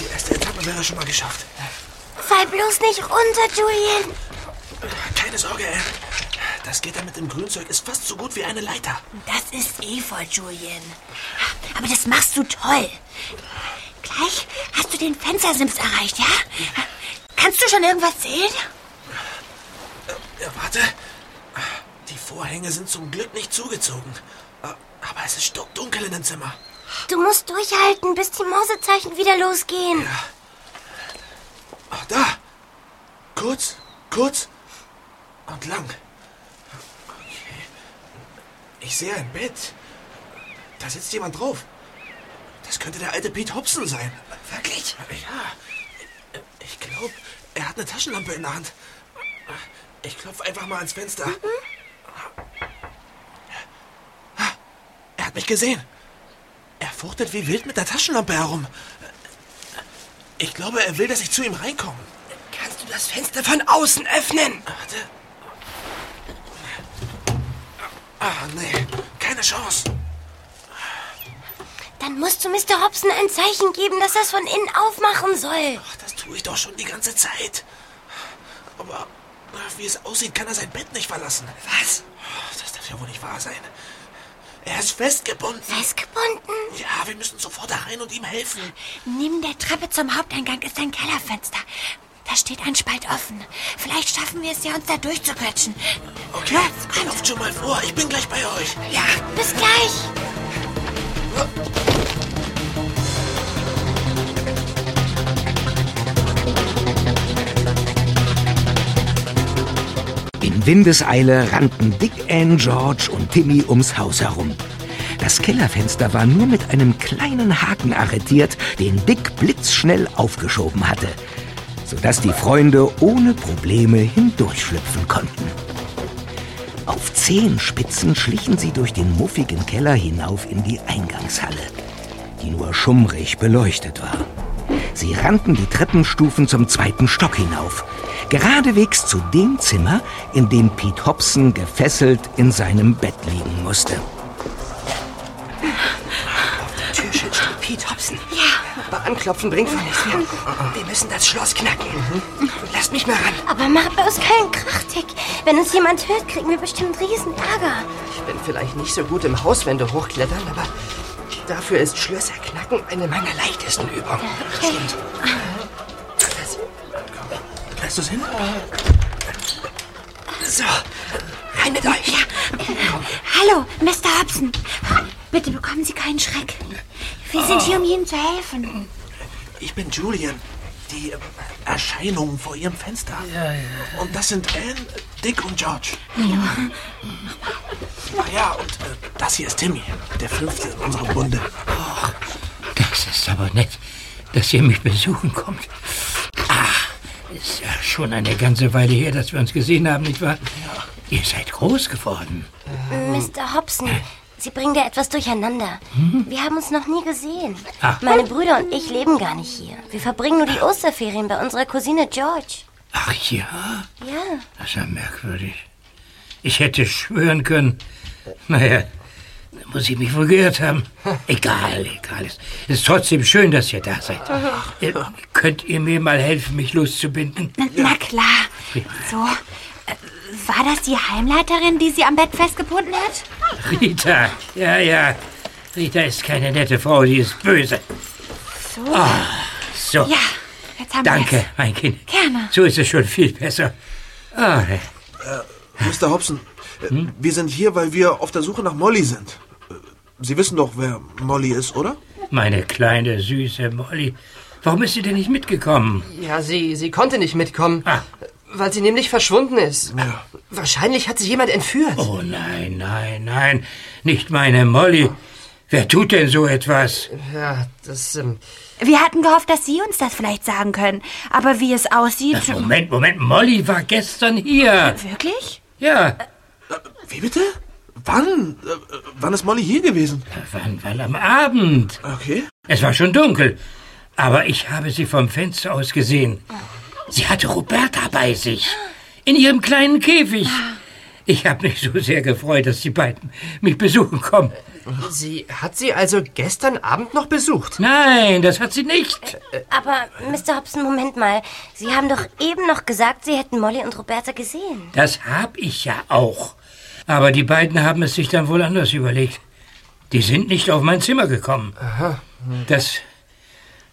Die erste Etappe wäre schon mal geschafft. Fall bloß nicht runter, Julian. Keine Sorge, Anne. Das Gitter mit dem Grünzeug ist fast so gut wie eine Leiter. Das ist Efeu, Julian. Aber das machst du toll. Gleich hast du den Fenstersims erreicht, ja? Kannst du schon irgendwas sehen? Ja, warte. Die Vorhänge sind zum Glück nicht zugezogen. Äh, Aber es ist stockdunkel in dem Zimmer. Du musst durchhalten, bis die Mausezeichen wieder losgehen. Ach, da. Kurz, kurz und lang. Okay. Ich sehe ein Bett. Da sitzt jemand drauf. Das könnte der alte Pete Hobson sein. Wirklich? Ja. Ich glaube, er hat eine Taschenlampe in der Hand. Ich klopfe einfach mal ans Fenster. Er hat mich gesehen. Er fuchtelt wie wild mit der Taschenlampe herum. Ich glaube, er will, dass ich zu ihm reinkomme. Kannst du das Fenster von außen öffnen? Warte. Ah, nee. Keine Chance. Dann musst du Mr. Hobson ein Zeichen geben, dass er es von innen aufmachen soll. Ach, das tue ich doch schon die ganze Zeit. Aber wie es aussieht, kann er sein Bett nicht verlassen. Was? Das darf ja wohl nicht wahr sein. Er ist festgebunden. Festgebunden? Ja, wir müssen sofort da rein und ihm helfen. Neben der Treppe zum Haupteingang ist ein Kellerfenster. Da steht ein Spalt offen. Vielleicht schaffen wir es ja, uns da durchzuquetschen. Okay, lauft schon mal vor. Ich bin gleich bei euch. Ja, bis gleich. Windeseile rannten Dick, Ann, George und Timmy ums Haus herum. Das Kellerfenster war nur mit einem kleinen Haken arretiert, den Dick blitzschnell aufgeschoben hatte, sodass die Freunde ohne Probleme hindurchschlüpfen konnten. Auf Zehenspitzen schlichen sie durch den muffigen Keller hinauf in die Eingangshalle, die nur schummrig beleuchtet war. Sie rannten die Treppenstufen zum zweiten Stock hinauf, geradewegs zu dem Zimmer, in dem Pete Hobson gefesselt in seinem Bett liegen musste. Türschild steht Pete Hobson. Ja, Aber anklopfen bringt von nichts mehr. Wir müssen das Schloss knacken. Lasst mich mal ran. Aber mach bloß keinen Krach, Dick. Wenn uns jemand hört, kriegen wir bestimmt riesen Ärger. Ich bin vielleicht nicht so gut im Hauswände hochklettern, aber dafür ist Schlösser knacken eine meiner leichtesten Übungen. Stimmt. Lässt du es hin? So, rein mit euch. Hallo, Mr. Hobson. Bitte bekommen Sie keinen Schreck. Wir sind hier, um Ihnen zu helfen. Ich bin Julian. Die äh, Erscheinung vor Ihrem Fenster. Ja, ja. Und das sind Anne, Dick und George. Hallo. Ach ja, und äh, das hier ist Timmy, der fünfte in unserem Bunde. Das ist aber nett, dass ihr mich besuchen kommt. Ach, ist ja schon eine ganze Weile her, dass wir uns gesehen haben, nicht wahr? Ihr seid groß geworden. Mr. Hobson, Sie bringen da etwas durcheinander. Hm? Wir haben uns noch nie gesehen. Ah. Meine Brüder und ich leben gar nicht hier. Wir verbringen nur die Osterferien bei unserer Cousine George. Ach ja, Ja. das ist ja merkwürdig. Ich hätte schwören können. Naja, da muss ich mich wohl geirrt haben. Egal, egal. Es ist trotzdem schön, dass ihr da seid. Äh, Könnt ihr mir mal helfen, mich loszubinden? Na, na klar. So, war das die Heimleiterin, die Sie am Bett festgebunden hat? Rita, ja, ja. Rita ist keine nette Frau, sie ist böse. So. Ah, so. Ja, jetzt haben Danke, wir mein Kind. Gerne. So ist es schon viel besser. Ah, Äh, Mr. Hobson, äh, wir sind hier, weil wir auf der Suche nach Molly sind. Äh, Sie wissen doch, wer Molly ist, oder? meine kleine, süße Molly. Warum ist sie denn nicht mitgekommen? Ja, sie, sie konnte nicht mitkommen, weil sie nämlich verschwunden ist. Wahrscheinlich hat sie jemand entführt. Oh nein, nein, nein. Nicht meine Molly. Wer tut denn so etwas? Ja, das, ähm, Wir hatten gehofft, dass Sie uns das vielleicht sagen können. Aber wie es aussieht... Na, Moment, Moment. Molly war gestern hier. Wirklich? Ja. Wie bitte? Wann? Äh, äh, wann ist Molly hier gewesen? Wann? Wann am Abend. Okay. Es war schon dunkel. Aber ich habe sie vom Fenster aus gesehen. Sie hatte Roberta bei sich. In ihrem kleinen Käfig. Ich habe mich so sehr gefreut, dass die beiden mich besuchen kommen. Sie hat sie also gestern Abend noch besucht? Nein, das hat sie nicht. Aber, Mr. Hobson, Moment mal. Sie haben doch eben noch gesagt, Sie hätten Molly und Roberta gesehen. Das hab ich ja auch. Aber die beiden haben es sich dann wohl anders überlegt. Die sind nicht auf mein Zimmer gekommen. Das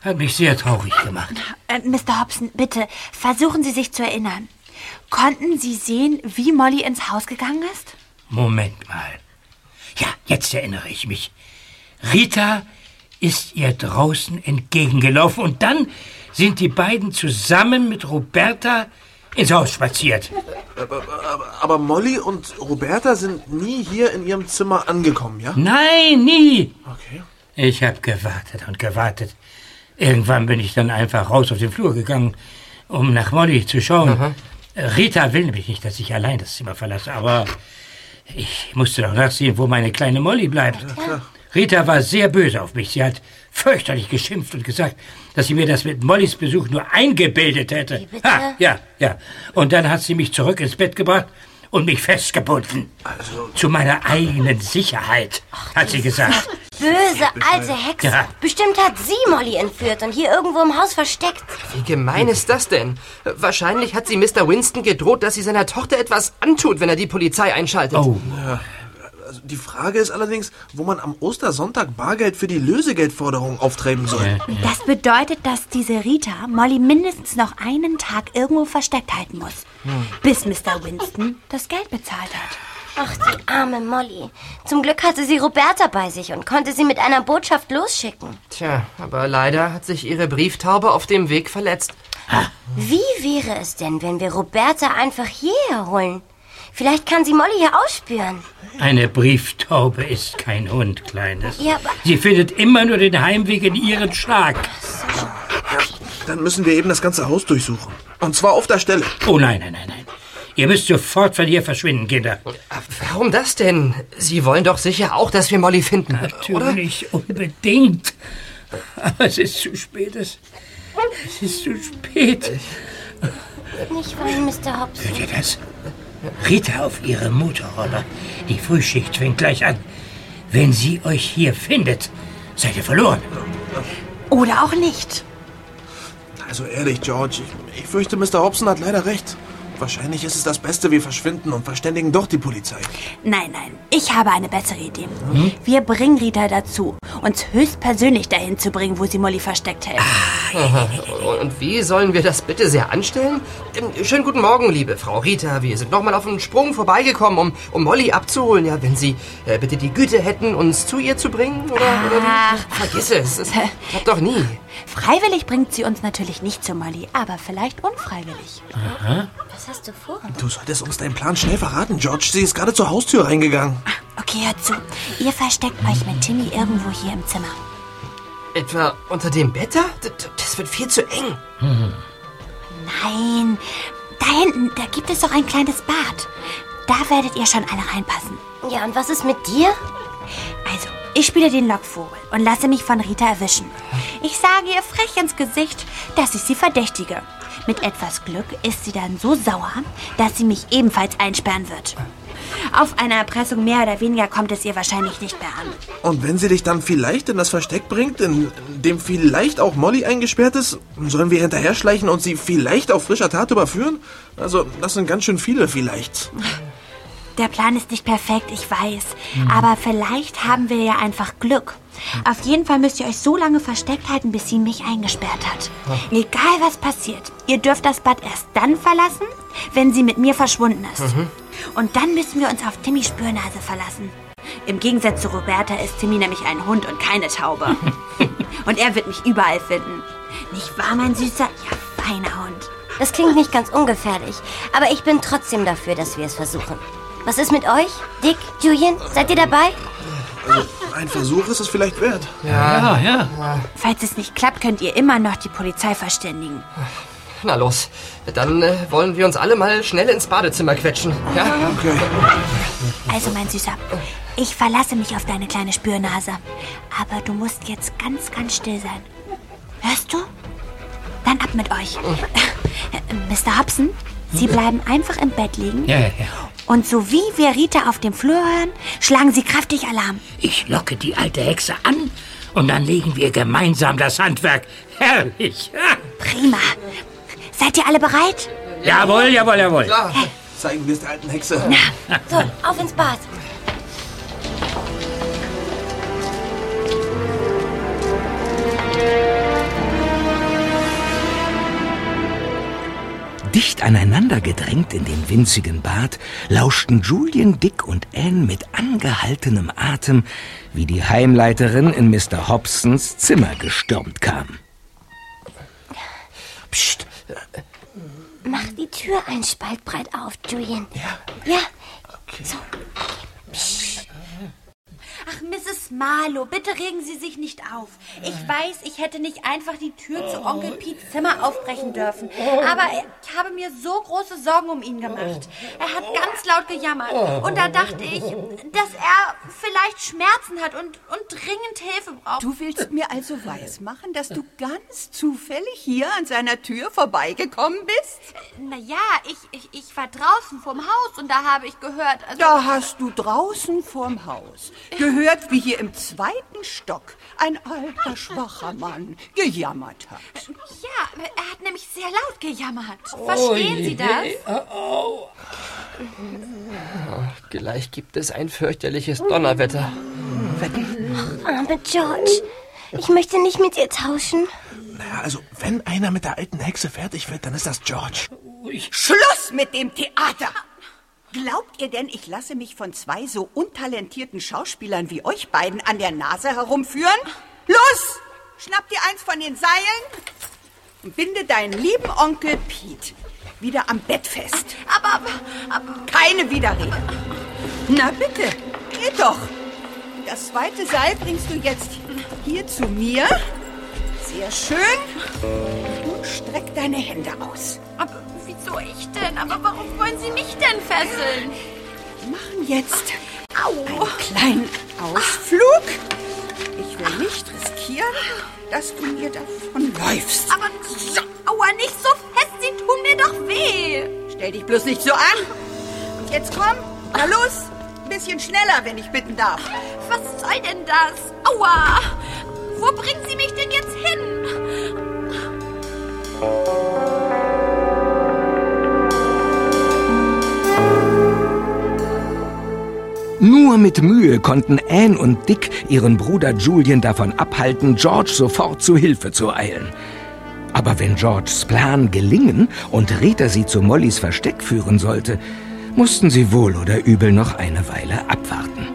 hat mich sehr traurig gemacht. Äh, Mr. Hobson, bitte, versuchen Sie sich zu erinnern. Konnten Sie sehen, wie Molly ins Haus gegangen ist? Moment mal. Ja, jetzt erinnere ich mich. Rita ist ihr draußen entgegengelaufen und dann sind die beiden zusammen mit Roberta ins Haus spaziert. Aber, aber, aber Molly und Roberta sind nie hier in ihrem Zimmer angekommen, ja? Nein, nie. Okay. Ich habe gewartet und gewartet. Irgendwann bin ich dann einfach raus auf den Flur gegangen, um nach Molly zu schauen. Rita will nämlich nicht, dass ich allein das Zimmer verlasse, aber ich musste doch nachsehen, wo meine kleine Molly bleibt. Rita war sehr böse auf mich. Sie hat fürchterlich geschimpft und gesagt, dass sie mir das mit Mollys Besuch nur eingebildet hätte. Ha, ja, ja. Und dann hat sie mich zurück ins Bett gebracht und mich festgebunden. Zu meiner eigenen Sicherheit, hat sie gesagt. Böse alte Hexe. Ja. Bestimmt hat sie Molly entführt und hier irgendwo im Haus versteckt. Wie gemein ist das denn? Wahrscheinlich hat sie Mr. Winston gedroht, dass sie seiner Tochter etwas antut, wenn er die Polizei einschaltet. Oh. Ja. Die Frage ist allerdings, wo man am Ostersonntag Bargeld für die Lösegeldforderung auftreiben soll. Das bedeutet, dass diese Rita Molly mindestens noch einen Tag irgendwo versteckt halten muss, bis Mr. Winston das Geld bezahlt hat. Ach, die arme Molly. Zum Glück hatte sie Roberta bei sich und konnte sie mit einer Botschaft losschicken. Tja, aber leider hat sich ihre Brieftaube auf dem Weg verletzt. Wie wäre es denn, wenn wir Roberta einfach hierher holen? Vielleicht kann sie Molly hier ausspüren. Eine Brieftaube ist kein Hund, Kleines. Ja, aber Sie findet immer nur den Heimweg in ihren Schlag. Dann müssen wir eben das ganze Haus durchsuchen. Und zwar auf der Stelle. Oh nein, nein, nein, nein. Ihr müsst sofort von hier verschwinden, Kinder. Warum das denn? Sie wollen doch sicher auch, dass wir Molly finden, oder? Natürlich, unbedingt. Aber es ist zu spät. Es, es ist zu spät. nicht wollen, Mr. Hobbs. Hört ihr das? Rita auf ihrem Motorroller. Die Frühschicht fängt gleich an. Wenn sie euch hier findet, seid ihr verloren. Oder auch nicht. Also ehrlich, George, ich, ich fürchte, Mr. Hobson hat leider recht. Wahrscheinlich ist es das Beste, wir verschwinden und verständigen doch die Polizei. Nein, nein, ich habe eine bessere Idee. Wir bringen Rita dazu, uns höchstpersönlich dahin zu bringen, wo sie Molly versteckt hält. Und wie sollen wir das bitte sehr anstellen? Ähm, Schönen guten Morgen, liebe Frau Rita. Wir sind nochmal auf den Sprung vorbeigekommen, um, um Molly abzuholen. Ja, wenn Sie äh, bitte die Güte hätten, uns zu ihr zu bringen, oder? oder wie? Ach. Vergiss es. Es klappt doch nie. Freiwillig bringt sie uns natürlich nicht zu Molly, aber vielleicht unfreiwillig. Was hast du vor? Du solltest uns deinen Plan schnell verraten, George. Sie ist gerade zur Haustür reingegangen. Okay, hört zu. Ihr versteckt euch mit Timmy irgendwo hier im Zimmer. Etwa unter dem Bett Das wird viel zu eng. Nein, da hinten, da gibt es doch ein kleines Bad. Da werdet ihr schon alle reinpassen. Ja, und was ist mit dir? Also, ich spiele den Lockvogel und lasse mich von Rita erwischen. Ich sage ihr frech ins Gesicht, dass ich sie verdächtige. Mit etwas Glück ist sie dann so sauer, dass sie mich ebenfalls einsperren wird. Auf eine Erpressung mehr oder weniger kommt es ihr wahrscheinlich nicht mehr an. Und wenn sie dich dann vielleicht in das Versteck bringt, in dem vielleicht auch Molly eingesperrt ist, sollen wir hinterher schleichen und sie vielleicht auf frischer Tat überführen? Also, das sind ganz schön viele vielleicht. Der Plan ist nicht perfekt, ich weiß. Aber vielleicht haben wir ja einfach Glück. Auf jeden Fall müsst ihr euch so lange versteckt halten, bis sie mich eingesperrt hat. Egal was passiert, ihr dürft das Bad erst dann verlassen, wenn sie mit mir verschwunden ist. Und dann müssen wir uns auf Timmys Spürnase verlassen. Im Gegensatz zu Roberta ist Timmy nämlich ein Hund und keine Taube. und er wird mich überall finden. Nicht wahr, mein süßer, ja, feiner Hund? Das klingt nicht ganz ungefährlich, aber ich bin trotzdem dafür, dass wir es versuchen. Was ist mit euch? Dick, Julian, seid ihr dabei? Also, ein Versuch ist es vielleicht wert. Ja, ja. Falls es nicht klappt, könnt ihr immer noch die Polizei verständigen. Na los, dann äh, wollen wir uns alle mal schnell ins Badezimmer quetschen. Ja? Okay. Also, mein Süßer, ich verlasse mich auf deine kleine Spürnase. Aber du musst jetzt ganz, ganz still sein. Hörst du? Dann ab mit euch. Mr. Hobson, Sie bleiben einfach im Bett liegen. Ja, ja, ja. Und so wie wir Rita auf dem Flur hören, schlagen Sie kräftig Alarm. Ich locke die alte Hexe an und dann legen wir gemeinsam das Handwerk. Herrlich. Ja. Prima. Seid ihr alle bereit? Jawohl, jawohl, jawohl. Klar, zeigen wir es der alten Hexe. So, auf ins Bad. Dicht aneinander gedrängt in dem winzigen Bad lauschten Julian, Dick und Anne mit angehaltenem Atem, wie die Heimleiterin in Mr. Hobsons Zimmer gestürmt kam. Psst. Mach die Tür ein Spalt breit auf, Julian. Ja. Ja. So. Ach, Mrs. Marlowe, bitte regen Sie sich nicht auf. Ich weiß, ich hätte nicht einfach die Tür zu Onkel Piets Zimmer aufbrechen dürfen. Aber ich habe mir so große Sorgen um ihn gemacht. Er hat ganz laut gejammert. Und da dachte ich, dass er vielleicht Schmerzen hat und, und dringend Hilfe braucht. Du willst mir also weismachen, dass du ganz zufällig hier an seiner Tür vorbeigekommen bist? Naja, ich, ich, ich war draußen vorm Haus und da habe ich gehört. Also, Da hast du draußen vorm Haus gehört, wie hier im zweiten Stock ein alter, schwacher Mann gejammert hat. Ja, er hat nämlich sehr laut gejammert. Verstehen Sie das? Gleich gibt es ein fürchterliches Donnerwetter. Arme George. Ich möchte nicht mit ihr tauschen. Naja, also, wenn einer mit der alten Hexe fertig wird, dann ist das George. Schluss mit dem Theater! Glaubt ihr denn, ich lasse mich von zwei so untalentierten Schauspielern wie euch beiden an der Nase herumführen? Los! Schnapp dir eins von den Seilen und binde deinen lieben Onkel Pete wieder am Bett fest. Aber, aber, Keine Widerrede. Na bitte, geht doch. Das zweite Seil bringst du jetzt hier zu mir. Sehr schön. Und streck deine Hände aus. aber wieso ich denn? Aber warum wollen Sie mich denn fesseln? Wir machen jetzt einen kleinen Ausflug. Ich will nicht riskieren, dass du mir davon läufst. Aber, aua, nicht so fest, Sie tun mir doch weh. Stell dich bloß nicht so an. Und jetzt komm, na los. Ein bisschen schneller, wenn ich bitten darf. Was soll denn das? Aua! Wo bringen Sie mich denn jetzt hin? Nur mit Mühe konnten Anne und Dick ihren Bruder Julian davon abhalten, George sofort zu Hilfe zu eilen. Aber wenn Georges Plan gelingen und Rita sie zu Mollys Versteck führen sollte, mussten sie wohl oder übel noch eine Weile abwarten.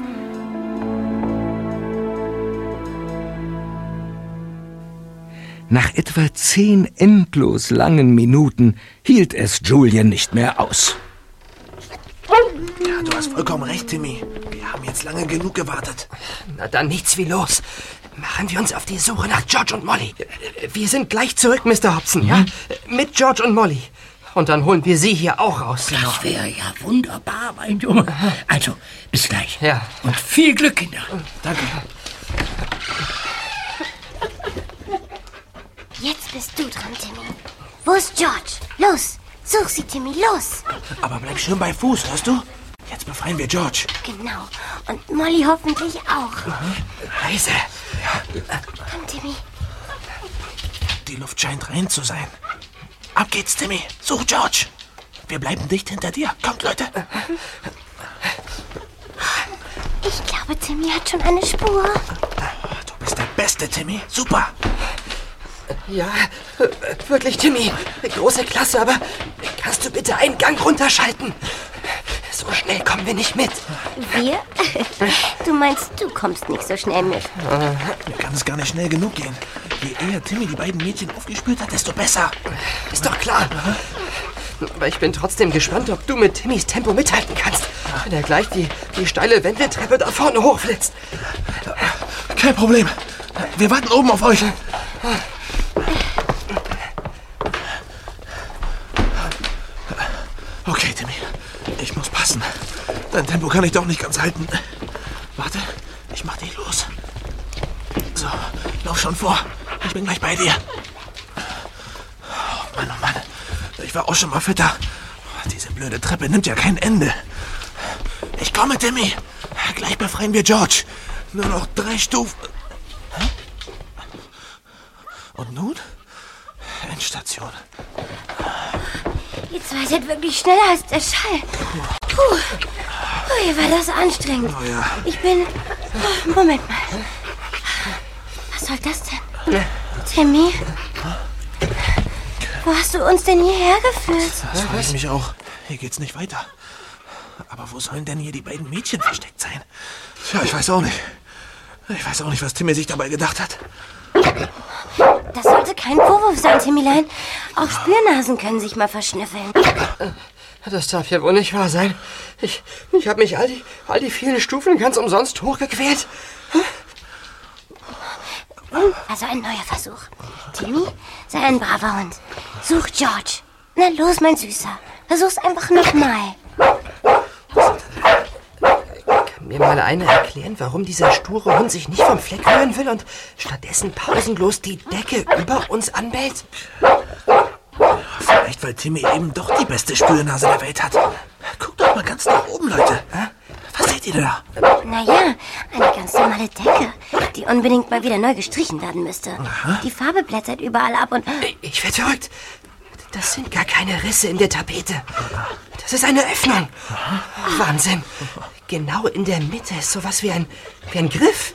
Nach etwa zehn endlos langen Minuten hielt es Julian nicht mehr aus. Hast vollkommen recht, Timmy. Wir haben jetzt lange genug gewartet. Na dann nichts wie los. Machen wir uns auf die Suche nach George und Molly. Wir sind gleich zurück, Mr. Hobson, ja? Mit George und Molly. Und dann holen wir sie hier auch raus. Das wäre ja wunderbar, mein Junge. Also, bis gleich. Ja. Und viel Glück, Kinder. Danke. Jetzt bist du dran, Timmy. Wo ist George? Los, such sie, Timmy, los. Aber bleib schön bei Fuß, hörst du? Jetzt befreien wir George. Genau. Und Molly hoffentlich auch. Leise. Komm, Timmy. Die Luft scheint rein zu sein. Ab geht's, Timmy. Such George. Wir bleiben dicht hinter dir. Kommt, Leute. Ich glaube, Timmy hat schon eine Spur. Du bist der Beste, Timmy. Super. Ja, wirklich, Timmy. Große Klasse, aber kannst du bitte einen Gang runterschalten? So schnell kommen wir nicht mit. Wir? Du meinst, du kommst nicht so schnell mit. Mir kann es gar nicht schnell genug gehen. Je eher Timmy die beiden Mädchen aufgespürt hat, desto besser. Ist doch klar. Aber ich bin trotzdem gespannt, ob du mit Timmys Tempo mithalten kannst. Wenn er gleich die, die steile Wendeltreppe da vorne hochflitzt. Kein Problem. Wir warten oben auf euch. Okay, Timmy. Ich muss passen. Dein Tempo kann ich doch nicht ganz halten. Warte, ich mach dich los. So, lauf schon vor. Ich bin gleich bei dir. Oh Mann, oh Mann. Ich war auch schon mal fitter. Diese blöde Treppe nimmt ja kein Ende. Ich komme, Timmy. Gleich befreien wir George. Nur noch drei Stufen. Und nun? Endstation. Ihr zwei seid wirklich schneller als der Schall. Puh. Ui, war das anstrengend. Oh ja. Ich bin... Oh, Moment mal. Was soll das denn? Timmy? Wo hast du uns denn hierher geführt? Das frage ich mich auch. Hier geht's nicht weiter. Aber wo sollen denn hier die beiden Mädchen versteckt sein? Tja, ich weiß auch nicht. Ich weiß auch nicht, was Timmy sich dabei gedacht hat. Das sollte kein Vorwurf sein, Timmylein. Auch Spürnasen können sich mal verschnüffeln. Das darf ja wohl nicht wahr sein. Ich, ich habe mich all die, all die vielen Stufen ganz umsonst hochgequält. Also ein neuer Versuch. Timmy, sei ein braver Hund. Such George. Na los, mein Süßer. Versuch's einfach nochmal. Kann mir mal einer erklären, warum dieser sture Hund sich nicht vom Fleck rühren will und stattdessen pausenlos die Decke über uns anbellt? Vielleicht, weil Timmy eben doch die beste Spürnase der Welt hat. Guckt doch mal ganz nach oben, Leute. Was seht ihr da? Naja, eine ganz normale Decke, die unbedingt mal wieder neu gestrichen werden müsste. Die Farbe blättert überall ab und... Ich werde verrückt. Das sind gar keine Risse in der Tapete. Das ist eine Öffnung. Wahnsinn. Genau in der Mitte ist sowas wie ein, wie ein Griff.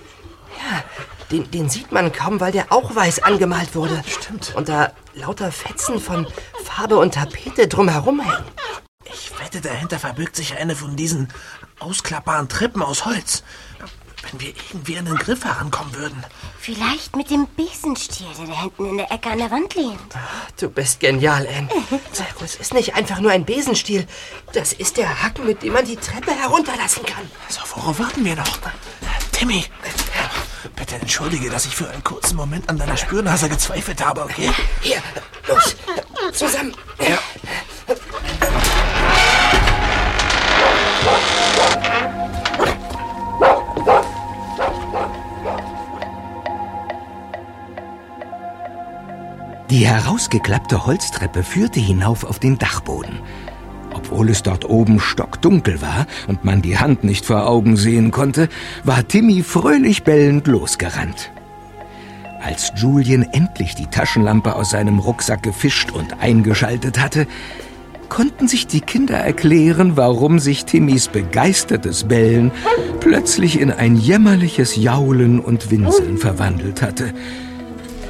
Ja, den, den sieht man kaum, weil der auch weiß angemalt wurde. Stimmt. Und da lauter Fetzen von Farbe und Tapete drumherum hängen. Ich wette, dahinter verbirgt sich eine von diesen ausklappbaren Treppen aus Holz. Wenn wir irgendwie an den Griff herankommen würden. Vielleicht mit dem Besenstiel, der da hinten in der Ecke an der Wand lehnt. Du bist genial, Anne. Das ist nicht einfach nur ein Besenstiel. Das ist der Haken, mit dem man die Treppe herunterlassen kann. So, worauf warten wir noch? Timmy, bitte entschuldige, dass ich für einen kurzen Moment an deiner Spürnase gezweifelt habe, okay? Hier, los, zusammen. Ja. Die herausgeklappte Holztreppe führte hinauf auf den Dachboden. Obwohl es dort oben stockdunkel war und man die Hand nicht vor Augen sehen konnte, war Timmy fröhlich bellend losgerannt. Als Julian endlich die Taschenlampe aus seinem Rucksack gefischt und eingeschaltet hatte, konnten sich die Kinder erklären, warum sich Timmys begeistertes Bellen plötzlich in ein jämmerliches Jaulen und Winseln verwandelt hatte.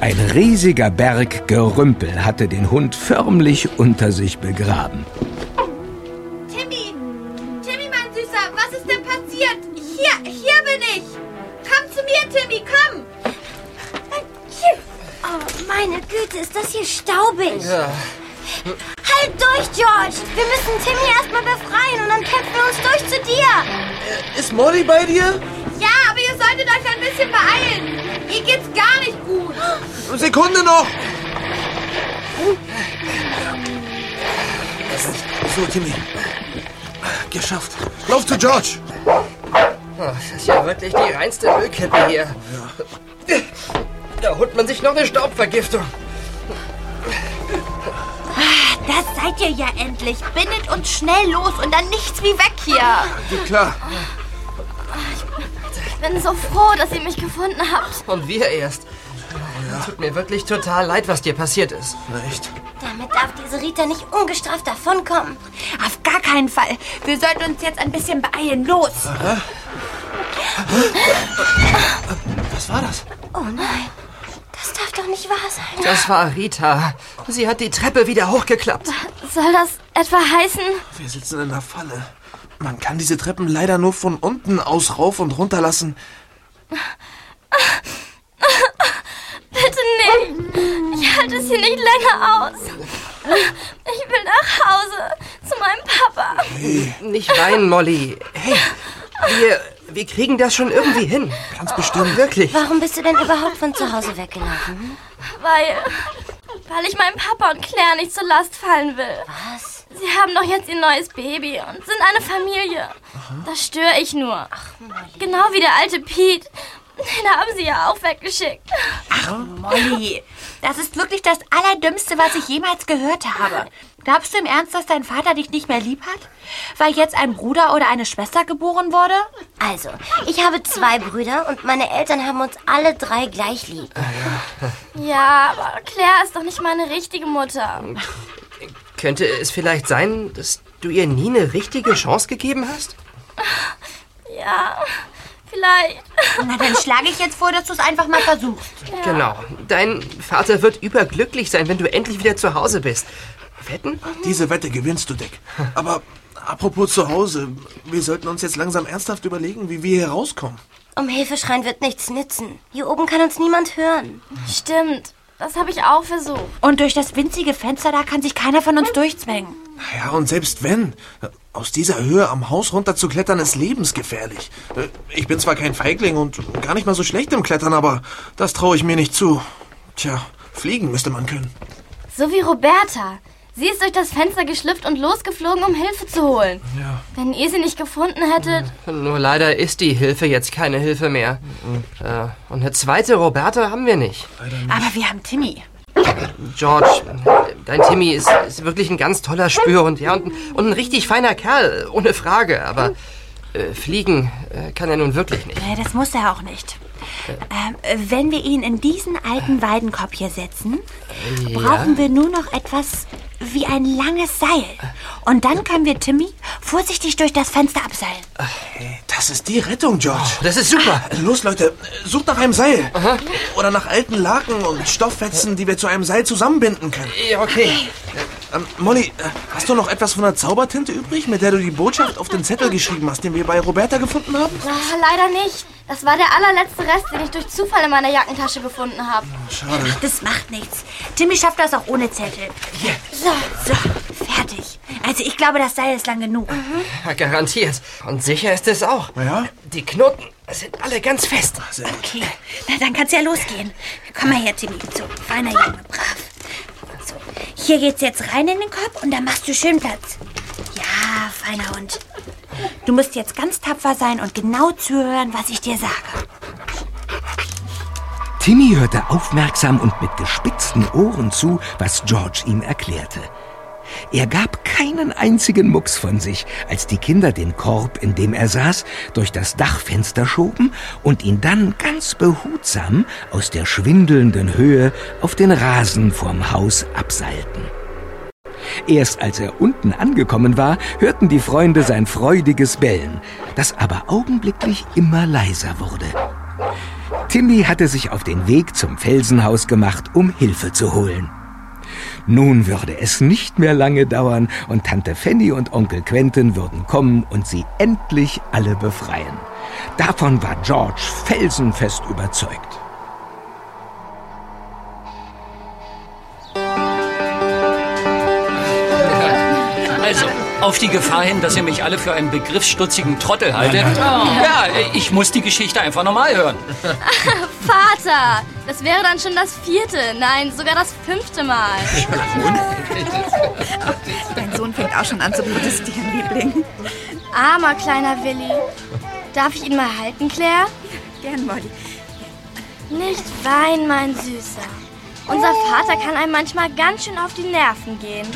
Ein riesiger Berg Gerümpel hatte den Hund förmlich unter sich begraben. Hier staubig. Ja. Halt durch, George. Wir müssen Timmy erstmal befreien und dann kämpfen wir uns durch zu dir. Ist Molly bei dir? Ja, aber ihr solltet euch ein bisschen beeilen. Ihr geht's gar nicht gut. Sekunde noch! So, Timmy. Geschafft. Lauf zu George. Oh, das ist ja wirklich die reinste Müllkippe hier. Da holt man sich noch eine Staubvergiftung. Ah, Das seid ihr ja endlich. Bindet uns schnell los und dann nichts wie weg hier. Geht klar. Ich bin so froh, dass ihr mich gefunden habt. Und wir erst. Tut mir wirklich total leid, was dir passiert ist. Echt? Damit darf diese Rita nicht ungestraft davonkommen. Auf gar keinen Fall. Wir sollten uns jetzt ein bisschen beeilen. Los! Was war das? Oh nein, das darf doch nicht wahr sein. Das war Rita. Sie hat die Treppe wieder hochgeklappt. Soll das etwa heißen? Wir sitzen in der Falle. Man kann diese Treppen leider nur von unten aus rauf und runter lassen. Bitte nicht. Ich halte es hier nicht länger aus. Ich will nach Hause zu meinem Papa. Nicht weinen, Molly. Hey, wir, wir kriegen das schon irgendwie hin. Ganz bestimmt. Wirklich. Warum bist du denn überhaupt von zu Hause weggelaufen? Weil. Weil ich meinem Papa und Claire nicht zur Last fallen will. Was? Sie haben doch jetzt ihr neues Baby und sind eine Familie. Das störe ich nur. Genau wie der alte Pete. Den haben sie ja auch weggeschickt. Molly, das ist wirklich das Allerdümmste, was ich jemals gehört habe. Glaubst du im Ernst, dass dein Vater dich nicht mehr lieb hat? Weil jetzt ein Bruder oder eine Schwester geboren wurde? Also, ich habe zwei Brüder und meine Eltern haben uns alle drei gleich lieb. Ja, aber Claire ist doch nicht meine richtige Mutter. Könnte es vielleicht sein, dass du ihr nie eine richtige Chance gegeben hast? Ja, vielleicht. Na, dann schlage ich jetzt vor, dass du es einfach mal versuchst. Genau. Dein Vater wird überglücklich sein, wenn du endlich wieder zu Hause bist. Wetten? Diese Wette gewinnst du, Dick. Aber apropos zu Hause, wir sollten uns jetzt langsam ernsthaft überlegen, wie wir hier rauskommen. Um Hilfe schreien wird nichts nützen. Hier oben kann uns niemand hören. Stimmt. Das habe ich auch versucht. Und durch das winzige Fenster da kann sich keiner von uns durchzwängen. Ja, und selbst wenn, aus dieser Höhe am Haus runter zu klettern, ist lebensgefährlich. Äh, Ich bin zwar kein Feigling und gar nicht mal so schlecht im Klettern, aber das traue ich mir nicht zu. Tja, fliegen müsste man können. So wie Roberta. Sie ist durch das Fenster geschlüpft und losgeflogen, um Hilfe zu holen. Ja. Wenn ihr sie nicht gefunden hättet. Nur leider ist die Hilfe jetzt keine Hilfe mehr. Äh, und eine zweite Roberta haben wir nicht. Aber wir haben Timmy. George, dein Timmy ist, ist wirklich ein ganz toller Spürhund, ja, und, und ein richtig feiner Kerl, ohne Frage. Aber äh, fliegen äh, kann er nun wirklich nicht. Nee, das muss er auch nicht. Ähm, wenn wir ihn in diesen alten Weidenkorb hier setzen, Ja. brauchen wir nur noch etwas wie ein langes Seil. Und dann können wir Timmy vorsichtig durch das Fenster abseilen. Das ist die Rettung, George. das ist super. Los, Leute, sucht nach einem Seil. Oder nach alten Laken und Stofffetzen, die wir zu einem Seil zusammenbinden können. Ja, okay. Ähm, Molly, äh, hast du noch etwas von der Zaubertinte übrig, mit der du die Botschaft auf den Zettel geschrieben hast, den wir bei Roberta gefunden haben? Ah, leider nicht. Das war der allerletzte Rest, den ich durch Zufall in meiner Jackentasche gefunden habe. Schade. Ach, das macht nichts. Timmy schafft das auch ohne Zettel. Hier. So, so, fertig. Also ich glaube, das Seil ist lang genug. Ja, garantiert. Und sicher ist es auch. Ja? Die Knoten sind alle ganz fest. Okay, na dann kann's ja losgehen. Komm mal her, Timmy. So, feiner Junge, brav. So, hier geht's jetzt rein in den Kopf und dann machst du schön Platz. Ja, feiner Hund. Du musst jetzt ganz tapfer sein und genau zuhören, was ich dir sage. Timmy hörte aufmerksam und mit gespitzten Ohren zu, was George ihm erklärte. Er gab keinen einzigen Mucks von sich, als die Kinder den Korb, in dem er saß, durch das Dachfenster schoben und ihn dann ganz behutsam aus der schwindelnden Höhe auf den Rasen vorm Haus abseilten. Erst als er unten angekommen war, hörten die Freunde sein freudiges Bellen, das aber augenblicklich immer leiser wurde. Timmy hatte sich auf den Weg zum Felsenhaus gemacht, um Hilfe zu holen. Nun würde es nicht mehr lange dauern und Tante Fanny und Onkel Quentin würden kommen und sie endlich alle befreien. Davon war George felsenfest überzeugt. Auf die Gefahr hin, dass ihr mich alle für einen begriffsstutzigen Trottel haltet. Ja, ich muss die Geschichte einfach nochmal hören. Vater, das wäre dann schon das vierte, nein, sogar das fünfte Mal. Dein Sohn fängt auch schon an zu protestieren, Liebling. Armer kleiner Willi. Darf ich ihn mal halten, Claire? Gern, Molly. Nicht weinen, mein Süßer. Unser Vater kann einem manchmal ganz schön auf die Nerven gehen.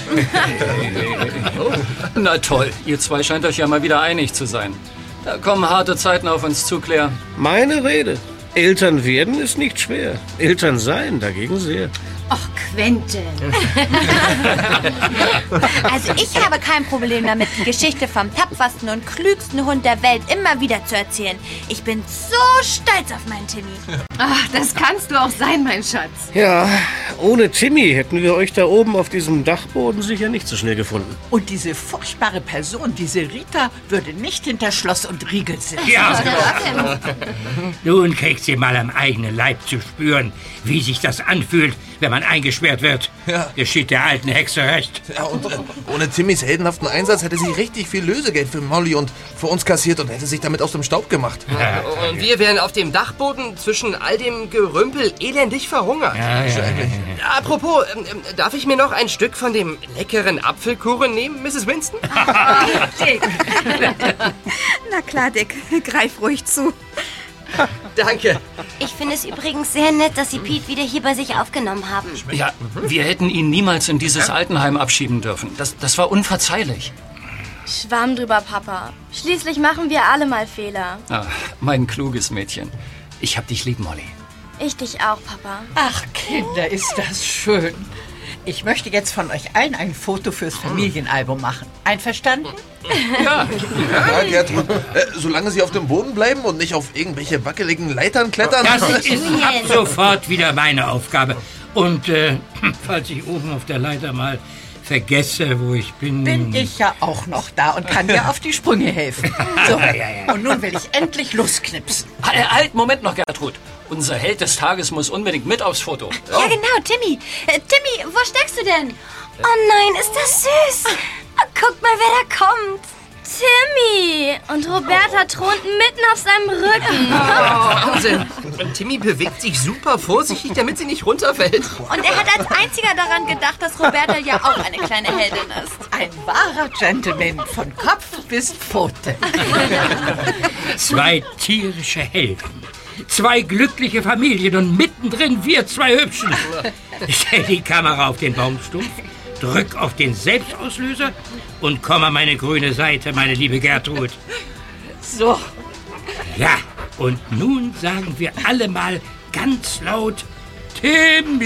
Na toll, ihr zwei scheint euch ja mal wieder einig zu sein. Da kommen harte Zeiten auf uns zu, Claire. Meine Rede. Eltern werden ist nicht schwer. Eltern sein dagegen sehr. Ach, Quentin. Also ich habe kein Problem damit, die Geschichte vom tapfersten und klügsten Hund der Welt immer wieder zu erzählen. Ich bin so stolz auf meinen Timmy. Ach, das kannst du auch sein, mein Schatz. Ja, ohne Timmy hätten wir euch da oben auf diesem Dachboden sicher nicht so schnell gefunden. Und diese furchtbare Person, diese Rita, würde nicht hinter Schloss und Riegel sitzen. Ja. Nun kriegt sie mal am eigenen Leib zu spüren, wie sich das anfühlt, wenn man eingesperrt wird. Ja. Geschieht der alten Hexe recht. Ja, und äh, ohne Timmys heldenhaften Einsatz hätte sie richtig viel Lösegeld für Molly und für uns kassiert und hätte sich damit aus dem Staub gemacht. Und wir wären auf dem Dachboden zwischen all dem Gerümpel elendig verhungert. Ja, ja, ja, Apropos, ähm, darf ich mir noch ein Stück von dem leckeren Apfelkuchen nehmen, Mrs. Winston? Na klar, Dick. Greif ruhig zu. Danke. Ich finde es übrigens sehr nett, dass Sie Pete wieder hier bei sich aufgenommen haben. Ja, wir hätten ihn niemals in dieses Altenheim abschieben dürfen. Das, das war unverzeihlich. Schwamm drüber, Papa. Schließlich machen wir alle mal Fehler. Ah, mein kluges Mädchen. Ich hab dich lieb, Molly. Ich dich auch, Papa. Ach, Kinder, ist das schön. Ich möchte jetzt von euch allen ein Foto fürs Familienalbum machen. Einverstanden? Ja, ja Gertrud. Äh, solange Sie auf dem Boden bleiben und nicht auf irgendwelche wackeligen Leitern klettern. Das ist ab sofort wieder meine Aufgabe. Und äh, falls ich oben auf der Leiter mal vergesse, wo ich bin. Bin ich ja auch noch da und kann dir auf die Sprünge helfen. So, und nun will ich endlich losknipsen. Halt, halt, Moment noch, Gertrud. Unser Held des Tages muss unbedingt mit aufs Foto. Ja, genau, Timmy. Äh, Timmy, wo steckst du denn? Oh nein, ist das süß. Oh, guck mal, wer da kommt. Timmy! Und Roberta thront mitten auf seinem Rücken. Oh, Wahnsinn. Und Timmy bewegt sich super vorsichtig, damit sie nicht runterfällt. Und er hat als einziger daran gedacht, dass Roberta ja auch eine kleine Heldin ist. Ein wahrer Gentleman von Kopf bis Pfote. Zwei tierische Helden. Zwei glückliche Familien und mittendrin wir zwei Hübschen. Stell die Kamera auf den Baumstumpf, drück auf den Selbstauslöser und komm an meine grüne Seite, meine liebe Gertrud. So. Ja, und nun sagen wir alle mal ganz laut Timmy.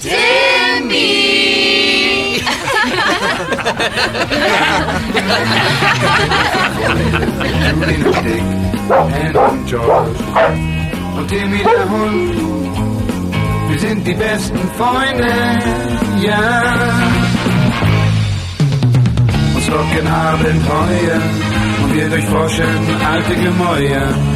Timmy! Ann und George und Timmy der Hund. Wir sind die besten Freunde, ja. Uns locken Abenteuer und wir durchforschen alte Gemäuer.